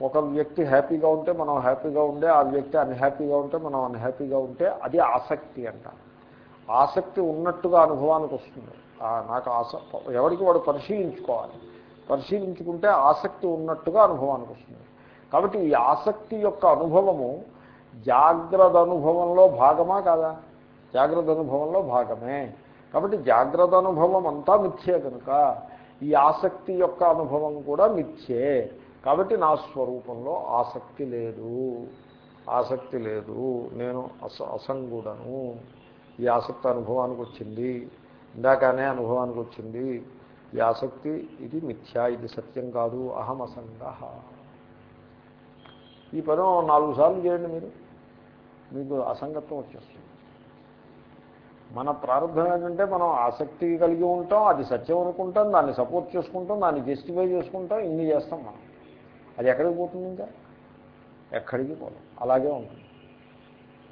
ఒక వ్యక్తి హ్యాపీగా ఉంటే మనం హ్యాపీగా ఉండే ఆ వ్యక్తి అన్హ్యాపీగా ఉంటే మనం అన్హ్యాపీగా ఉంటే అది ఆసక్తి అంట. ఆసక్తి ఉన్నట్టుగా అనుభవానికి వస్తుంది. నాకు ఆస ఎవరికి వాడు పరిశీలించుకోవాలి. పరిశీలించుకుంటే ఆసక్తి ఉన్నట్టుగా అనుభవానికి వస్తుంది. కాబట్టి ఈ ఆసక్తి యొక్క అనుభవము జాగ్రత్త అనుభవంలో భాగమా కాదా? జాగ్రత్త అనుభవంలో భాగమే. కాబట్టి జాగ్రత్త అనుభవం అంతా మిథ్యే కనుక ఈ ఆసక్తి యొక్క అనుభవం కూడా మిథ్యే. కాబట్టి నా స్వరూపంలో ఆసక్తి లేదు. ఆసక్తి లేదు. నేను అస అసంగుడను. ఈ ఆసక్తి అనుభవానికి వచ్చింది. ఇందాకనే అనుభవానికి వచ్చింది. ఈ ఆసక్తి ఇది మిథ్యా ఇది సత్యం కాదు. అహం అసంగ. ఈ పదం నాలుగు సార్లు చేయండి మీరు. మీకు అసంగత్వం వచ్చేస్తుంది. మన ప్రారంభం ఏంటంటే మనం ఆసక్తి కలిగి ఉంటాం అది సత్యం అనుకుంటాం దాన్ని సపోర్ట్ చేసుకుంటాం దాన్ని జస్టిఫై చేసుకుంటాం ఇన్ని చేస్తాం మనం. అది ఎక్కడికి పోతుంది ఇంకా? ఎక్కడికి పోదు. అలాగే ఉంటుంది.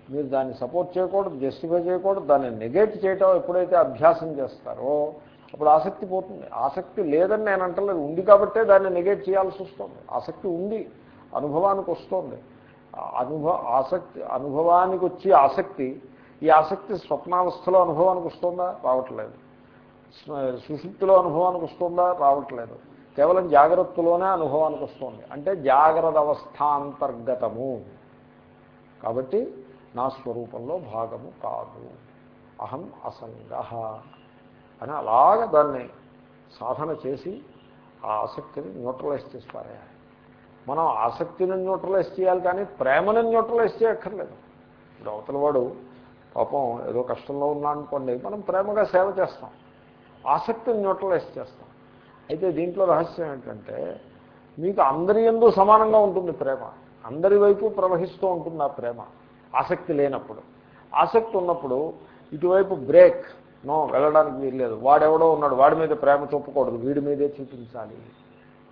మీరు దాన్ని సపోర్ట్ చేయకూడదు జస్టిఫై చేయకూడదు దాన్ని నెగెట్ చేయటం ఎప్పుడైతే అభ్యాసం చేస్తారో అప్పుడు ఆసక్తి పోతుంది. ఆసక్తి లేదని నేను అంటలేదు. ఉంది కాబట్టే దాన్ని నెగెట్ చేయాల్సి వస్తుంది. ఆసక్తి ఉంది అనుభవానికి వస్తుంది. అనుభవ ఆసక్తి అనుభవానికి వచ్చి ఆసక్తి ఈ ఆసక్తి స్వప్నావస్థలో అనుభవానికి వస్తుందా? రావట్లేదు. సుశుక్తిలో అనుభవానికి వస్తుందా? రావట్లేదు. కేవలం జాగ్రత్తలోనే అనుభవానికి వస్తుంది అంటే జాగ్రత్త అవస్థాంతర్గతము కాబట్టి నా స్వరూపంలో భాగము కాదు. అహం అసంగ అని అలాగ దాన్ని సాధన చేసి ఆ ఆసక్తిని న్యూట్రలైజ్ చేసి పారేయాలి. మనం ఆసక్తిని న్యూట్రలైజ్ చేయాలి కానీ ప్రేమని న్యూట్రలైజ్ చేయక్కర్లేదు. ఇప్పుడు అవతల వాడు పాపం ఏదో కష్టంలో ఉన్నా అనుకోండి మనం ప్రేమగా సేవ చేస్తాం. ఆసక్తిని న్యూట్రలైజ్ చేస్తాం. అయితే దీంట్లో రహస్యం ఏంటంటే మీకు అందరి ఎందు సమానంగా ఉంటుంది ప్రేమ. అందరి వైపు ప్రవహిస్తూ ఉంటుంది ఆ ప్రేమ. ఆసక్తి లేనప్పుడు. ఆసక్తి ఉన్నప్పుడు ఇటువైపు బ్రేక్. నో వెళ్ళడానికి వీల్లేదు. వాడెవడో ఉన్నాడు. వాడి మీద ప్రేమ చూపకూడదు. వీడి మీదే చూపించాలి.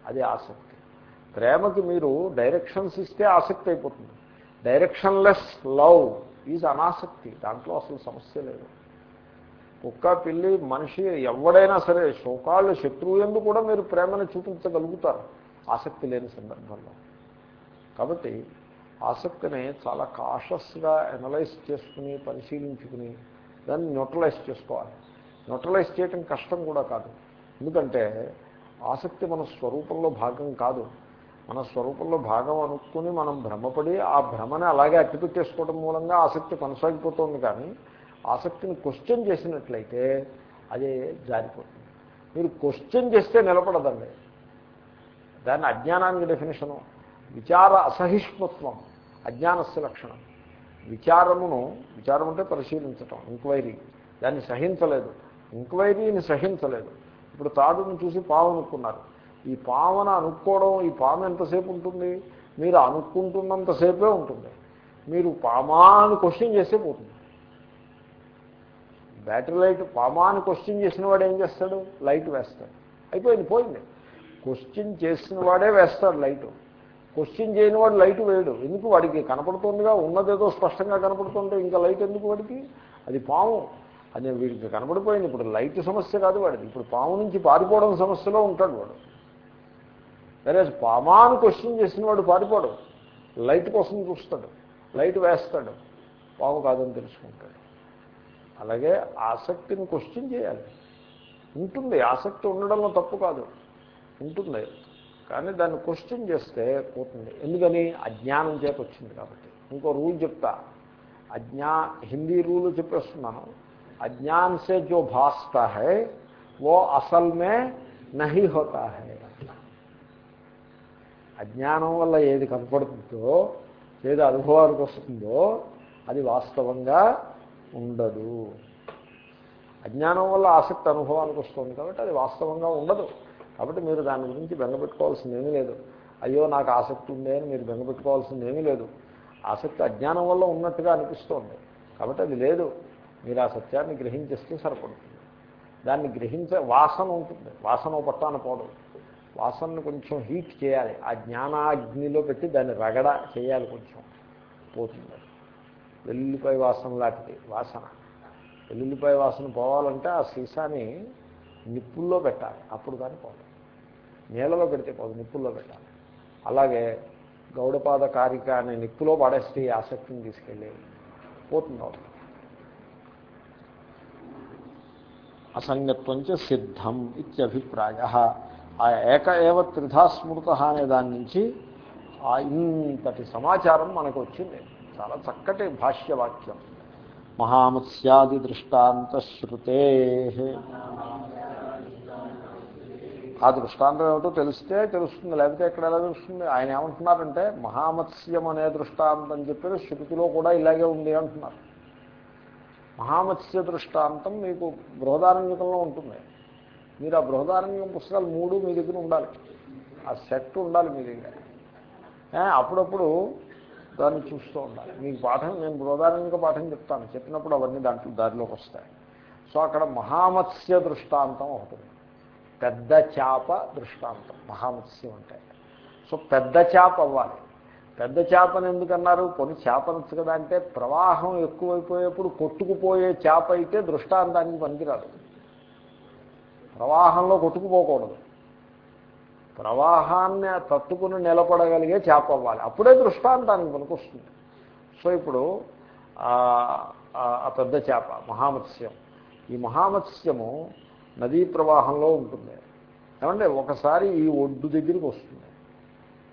అది ఆసక్తి. ప్రేమకి మీరు డైరెక్షన్స్ ఇస్తే ఆసక్తి అయిపోతుంది. డైరెక్షన్లెస్ లవ్ ఈజ్ అనాసక్తి. దాంట్లో అసలు సమస్య లేదు. కుక్క పిల్లి మనిషి ఎవడైనా సరే శోకాళ్ళు శత్రువు ఎందు కూడా మీరు ప్రేమను చూపించగలుగుతారు. ఆసక్తి లేని సందర్భంలో. కాబట్టి ఆసక్తిని చాలా కాషస్గా అనలైజ్ చేసుకుని పరిశీలించుకుని దాన్ని న్యూట్రలైజ్ చేసుకోవాలి. న్యూట్రలైజ్ చేయటం కష్టం కూడా కాదు. ఎందుకంటే ఆసక్తి మన స్వరూపంలో భాగం కాదు. మన స్వరూపంలో భాగం అనుకుని మనం భ్రమపడి ఆ భ్రమని అలాగే అట్టిపెట్టేసుకోవడం మూలంగా ఆసక్తి కొనసాగిపోతుంది కానీ ఆసక్తిని క్వశ్చన్ చేసినట్లయితే అదే జారిపోతుంది. మీరు క్వశ్చన్ చేస్తే నిలబడదండి. దాన్ని అజ్ఞానానికి డెఫినేషను. విచార అసహిష్ణుత్వం అజ్ఞానస్య లక్షణం. విచారమును విచారం అంటే పరిశీలించటం ఎంక్వైరీ. దాన్ని సహించలేదు. ఎంక్వైరీని సహించలేదు. ఇప్పుడు తాడును చూసి పాము అనుకున్నారు. ఈ పామును అనుకోవడం ఈ పాము ఎంతసేపు ఉంటుంది? మీరు అనుకుంటున్నంతసేపే ఉంటుంది. మీరు పామాను క్వశ్చన్ చేస్తే పోతుంది. బ్యాటరీ లైట్ పామాని క్వశ్చన్ చేసిన వాడు ఏం చేస్తాడు? లైట్ వేస్తాడు. అయిపోయింది పోయింది. క్వశ్చన్ చేసిన వాడే వేస్తాడు లైటు క్వశ్చన్ చేయని వాడు లైట్ వేయడు. ఎందుకు? వాడికి కనపడుతుందిగా ఉన్నదేదో స్పష్టంగా కనపడుతుంటే ఇంకా లైట్ ఎందుకు వాడికి? అది పాము. అది వీడికి కనపడిపోయింది. ఇప్పుడు లైట్ సమస్య కాదు వాడిది. ఇప్పుడు పాము నుంచి పారిపోవడం సమస్యలో ఉంటాడు వాడు. సరే పామా అని క్వశ్చన్ చేసిన వాడు పారిపోడు. లైట్ కోసం చూస్తాడు. లైట్ వేస్తాడు. పాము కాదని తెలుసుకుంటాడు. అలాగే ఆసక్తిని క్వశ్చన్ చేయాలి. ఉంటుంది ఆసక్తి ఉండడంలో తప్పు కాదు. ఉంటుంది. కానీ దాన్ని క్వశ్చన్ చేస్తే పోతుంది. ఎందుకని? అజ్ఞానం చేత వచ్చింది కాబట్టి. ఇంకో రూల్ చెప్తా. అజ్ఞా హిందీ రూల్ చెప్పేస్తున్నాను. అజ్ఞాన్ సే జో భాస్తా హై वो అసల్ మే నహి హోతా హై. అజ్ఞానం వల్ల ఏది కనపడుతుందో ఏది అనుభవానికి వస్తుందో అది వాస్తవంగా ఉండదు. అజ్ఞానం వల్ల ఆసక్తి అనుభవానికి వస్తుంది కాబట్టి అది వాస్తవంగా ఉండదు. కాబట్టి మీరు దాని గురించి బెంగపెట్టుకోవాల్సింది ఏమీ లేదు. అయ్యో నాకు ఆసక్తి ఉందే అని మీరు బెంగపెట్టుకోవాల్సింది ఏమీ లేదు. ఆసక్తి అజ్ఞానం వల్ల ఉన్నట్టుగా అనిపిస్తోంది. కాబట్టి అది లేదు. మీరు ఆ సత్యాన్ని గ్రహించేస్తే సరిపడుతుంది. దాన్ని గ్రహించే వాసన ఉంటుంది. వాసన పట్టాన పోవడం వాసనను కొంచెం హీట్ చేయాలి. ఆ జ్ఞానాగ్నిలో పెట్టి దాన్ని రగడ చేయాలి కొంచెం. పోతుంది. వెల్లుల్లిపాయ వాసన లాంటిది వాసన. వెల్లుల్లిపాయ వాసన పోవాలంటే ఆ సీసాని నిప్పుల్లో పెట్టాలి. అప్పుడు కానీ పోదు. నీళ్ళలో పెడితే పోదు నిప్పుల్లో పెట్టాలి. అలాగే గౌడపాద కారిక అనే నిప్పులో పడేస్తే ఈ ఆసక్తిని తీసుకెళ్ళి పోతుంది అవుతుంది అసంగత్వం సిద్ధం ఇత్యభిప్రాయ. ఆ ఏక ఏవ త్రిధా స్మృత అనే దాని నుంచి ఆ ఇంతటి సమాచారం మనకు వచ్చింది. చాలా చక్కటి భాష్యవాక్యం. మహామత్స్యాది దృష్టాంత ఆ దృష్టాంతం ఏమిటో తెలిస్తే తెలుస్తుంది లేకపోతే ఎక్కడ ఎలా తెలుస్తుంది? ఆయన ఏమంటున్నారంటే మహామత్స్యం అనే దృష్టాంతం చెప్పి శృతిలో కూడా ఇలాగే ఉంది అంటున్నారు. మహామత్స్య దృష్టాంతం మీకు బృహదారంగికంలో ఉంటుంది. మీరు ఆ బృహదారంగికం పుస్తకాలు మూడు మీ దగ్గర ఉండాలి. ఆ సెట్ ఉండాలి మీ దగ్గర. అప్పుడప్పుడు దాన్ని చూస్తూ ఉండాలి. మీకు పాఠం నేను బృహదారంగిక పాఠం చెప్తాను. చెప్పినప్పుడు అవన్నీ దాంట్లో దారిలోకి వస్తాయి. సో అక్కడ మహామత్స్య దృష్టాంతం ఒకటి పెద్ద చేప దృష్టాంతం. మహామత్స్యం ఉంటాయి సో పెద్ద చేప అవ్వాలి. పెద్ద చేపను ఎందుకన్నారు? కొన్ని చేపనొచ్చు కదా అంటే ప్రవాహం ఎక్కువైపోయేప్పుడు కొట్టుకుపోయే చేప అయితే దృష్టాంతానికి పనికిరాదు. ప్రవాహంలో కొట్టుకుపోకూడదు. ప్రవాహాన్ని తట్టుకుని నిలబడగలిగే చేప అవ్వాలి. అప్పుడే దృష్టాంతానికి పనికొస్తుంది. సో ఇప్పుడు ఆ పెద్ద చేప మహామత్స్యం. ఈ మహామత్స్యము నదీ ప్రవాహంలో ఉంటుంది. ఏమంటే ఒకసారి ఈ ఒడ్డు దగ్గరికి వస్తుంది.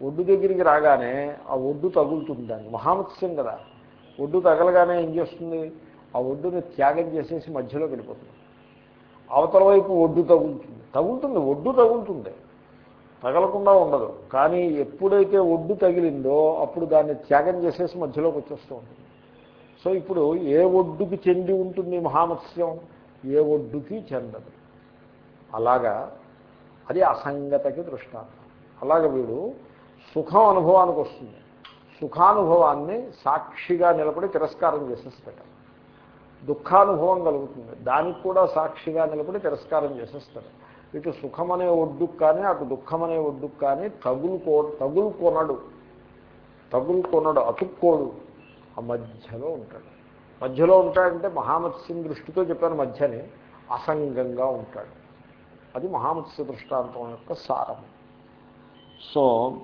ఒడ్డు దగ్గరికి రాగానే ఆ ఒడ్డు తగులుతుంది దానికి మహామత్స్యం కదా. ఒడ్డు తగలగానే ఏం చేస్తుంది? ఆ ఒడ్డుని త్యాగం చేసేసి మధ్యలో వెళ్ళిపోతుంది. అవతల వైపు ఒడ్డు తగులుతుంది. తగులుతుంది. ఒడ్డు తగులుతుంది. తగలకుండా ఉండదు. కానీ ఎప్పుడైతే ఒడ్డు తగిలిందో అప్పుడు దాన్ని త్యాగం చేసేసి మధ్యలోకి వచ్చేస్తూ ఉంటుంది. సో ఇప్పుడు ఏ ఒడ్డుకి చెంది ఉంటుంది మహామత్స్యం? ఏ ఒడ్డుకి చెందదు అలాగా అది అసంగతకి దృష్టాంతం. అలాగే వీడు సుఖం అనుభవానికి వస్తుంది. సుఖానుభవాన్ని సాక్షిగా నిలబడి తిరస్కారం చేసేస్తాడు. దుఃఖానుభవం కలుగుతుంది. దానికి కూడా సాక్షిగా నిలబడి తిరస్కారం చేసేస్తాడు. ఇటు సుఖమనే ఒడ్డుకు కానీ అటు దుఃఖమనే ఒడ్డుకు కానీ తగులుకో తగులు కొనడు తగులు కొనడు అతుక్కోడు. ఆ మధ్యలో ఉంటాడు. మధ్యలో ఉంటాడంటే మహామత్స్యం దృష్టితో చెప్పాను మధ్యనే అసంగంగా ఉంటాడు. అది మహామత్స్య దృష్టాంతం యొక్క సారం. సో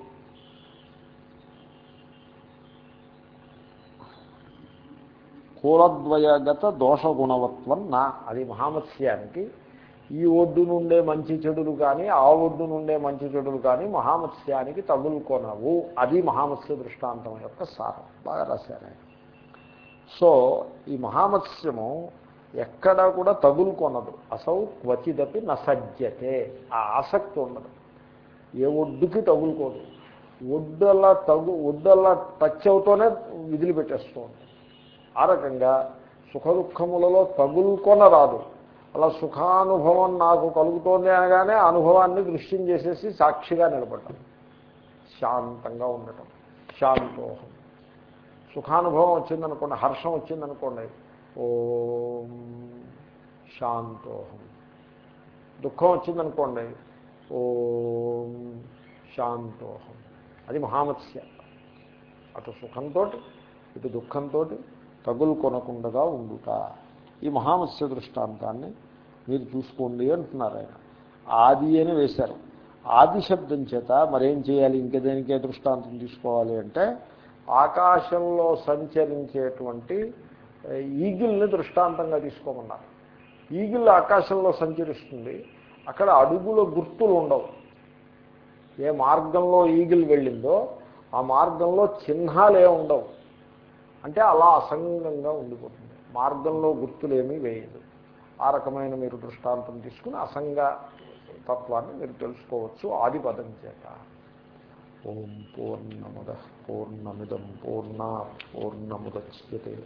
కులద్వయగత దోషగుణవత్వం నా అది మహామత్స్యానికి ఈ ఒడ్డు నుండే మంచి చెడులు కానీ ఆ ఒడ్డు నుండే మంచి చెడులు కానీ మహామత్స్యానికి తగులుకొనవు. అది మహామత్స్య దృష్టాంతం యొక్క సారం. బాగా రాశారు ఆయన. సో ఈ మహామత్స్యము ఎక్కడా కూడా తగులుకొనదు. అసౌ క్వచిదపి నసజ్జతే. ఆ ఆసక్తి ఉండదు. ఏ ఒడ్డుకి తగులుకోదు. ఒడ్డల్లా తగు ఒడ్డల్లా టచ్ అవుతూనే విధులు పెట్టేస్తూ ఉంటుంది ఆ రకంగా సుఖ దుఃఖములలో అలా సుఖానుభవం నాకు కలుగుతోంది అనగానే అనుభవాన్ని దృశ్యం చేసేసి సాక్షిగా నిలబడటం శాంతంగా ఉండటం శాంతోహం. సుఖానుభవం వచ్చిందనుకోండి హర్షం వచ్చిందనుకోండి ఓం శాంతోహం. దుఃఖం వచ్చిందనుకోండి ఓం శాంతోహం. అది మహామత్స్య. అటు సుఖంతో ఇటు దుఃఖంతో తగులు కొనకుండగా ఉండుట. ఈ మహామత్స్య దృష్టాంతాన్ని మీరు చూసుకోండి అంటున్నారు ఆయన. ఆది అని వేశారు. ఆది శబ్దం చేత మరేం చేయాలి? ఇంక దేనికే దృష్టాంతం తీసుకోవాలి అంటే ఆకాశంలో సంచరించేటువంటి ఈగిల్ని దృష్టాంతంగా తీసుకోమన్నారు. ఈగిల్ ఆకాశంలో సంచరిస్తుంది. అక్కడ అడుగుల గుర్తులు ఉండవు. ఏ మార్గంలో ఈగిల్ వెళ్ళిందో ఆ మార్గంలో చిహ్నాలే ఉండవు. అంటే అలా అసంగంగా ఉండిపోతుంది. మార్గంలో గుర్తులేమీ వేయదు. ఆ రకమైన మీరు దృష్టాంతం తీసుకుని అసంగ తత్వాన్ని మీరు తెలుసుకోవచ్చు ఆది పదం చేత. ఓం పూర్ణముద పూర్ణమిదం పూర్ణ పూర్ణముద్యతే.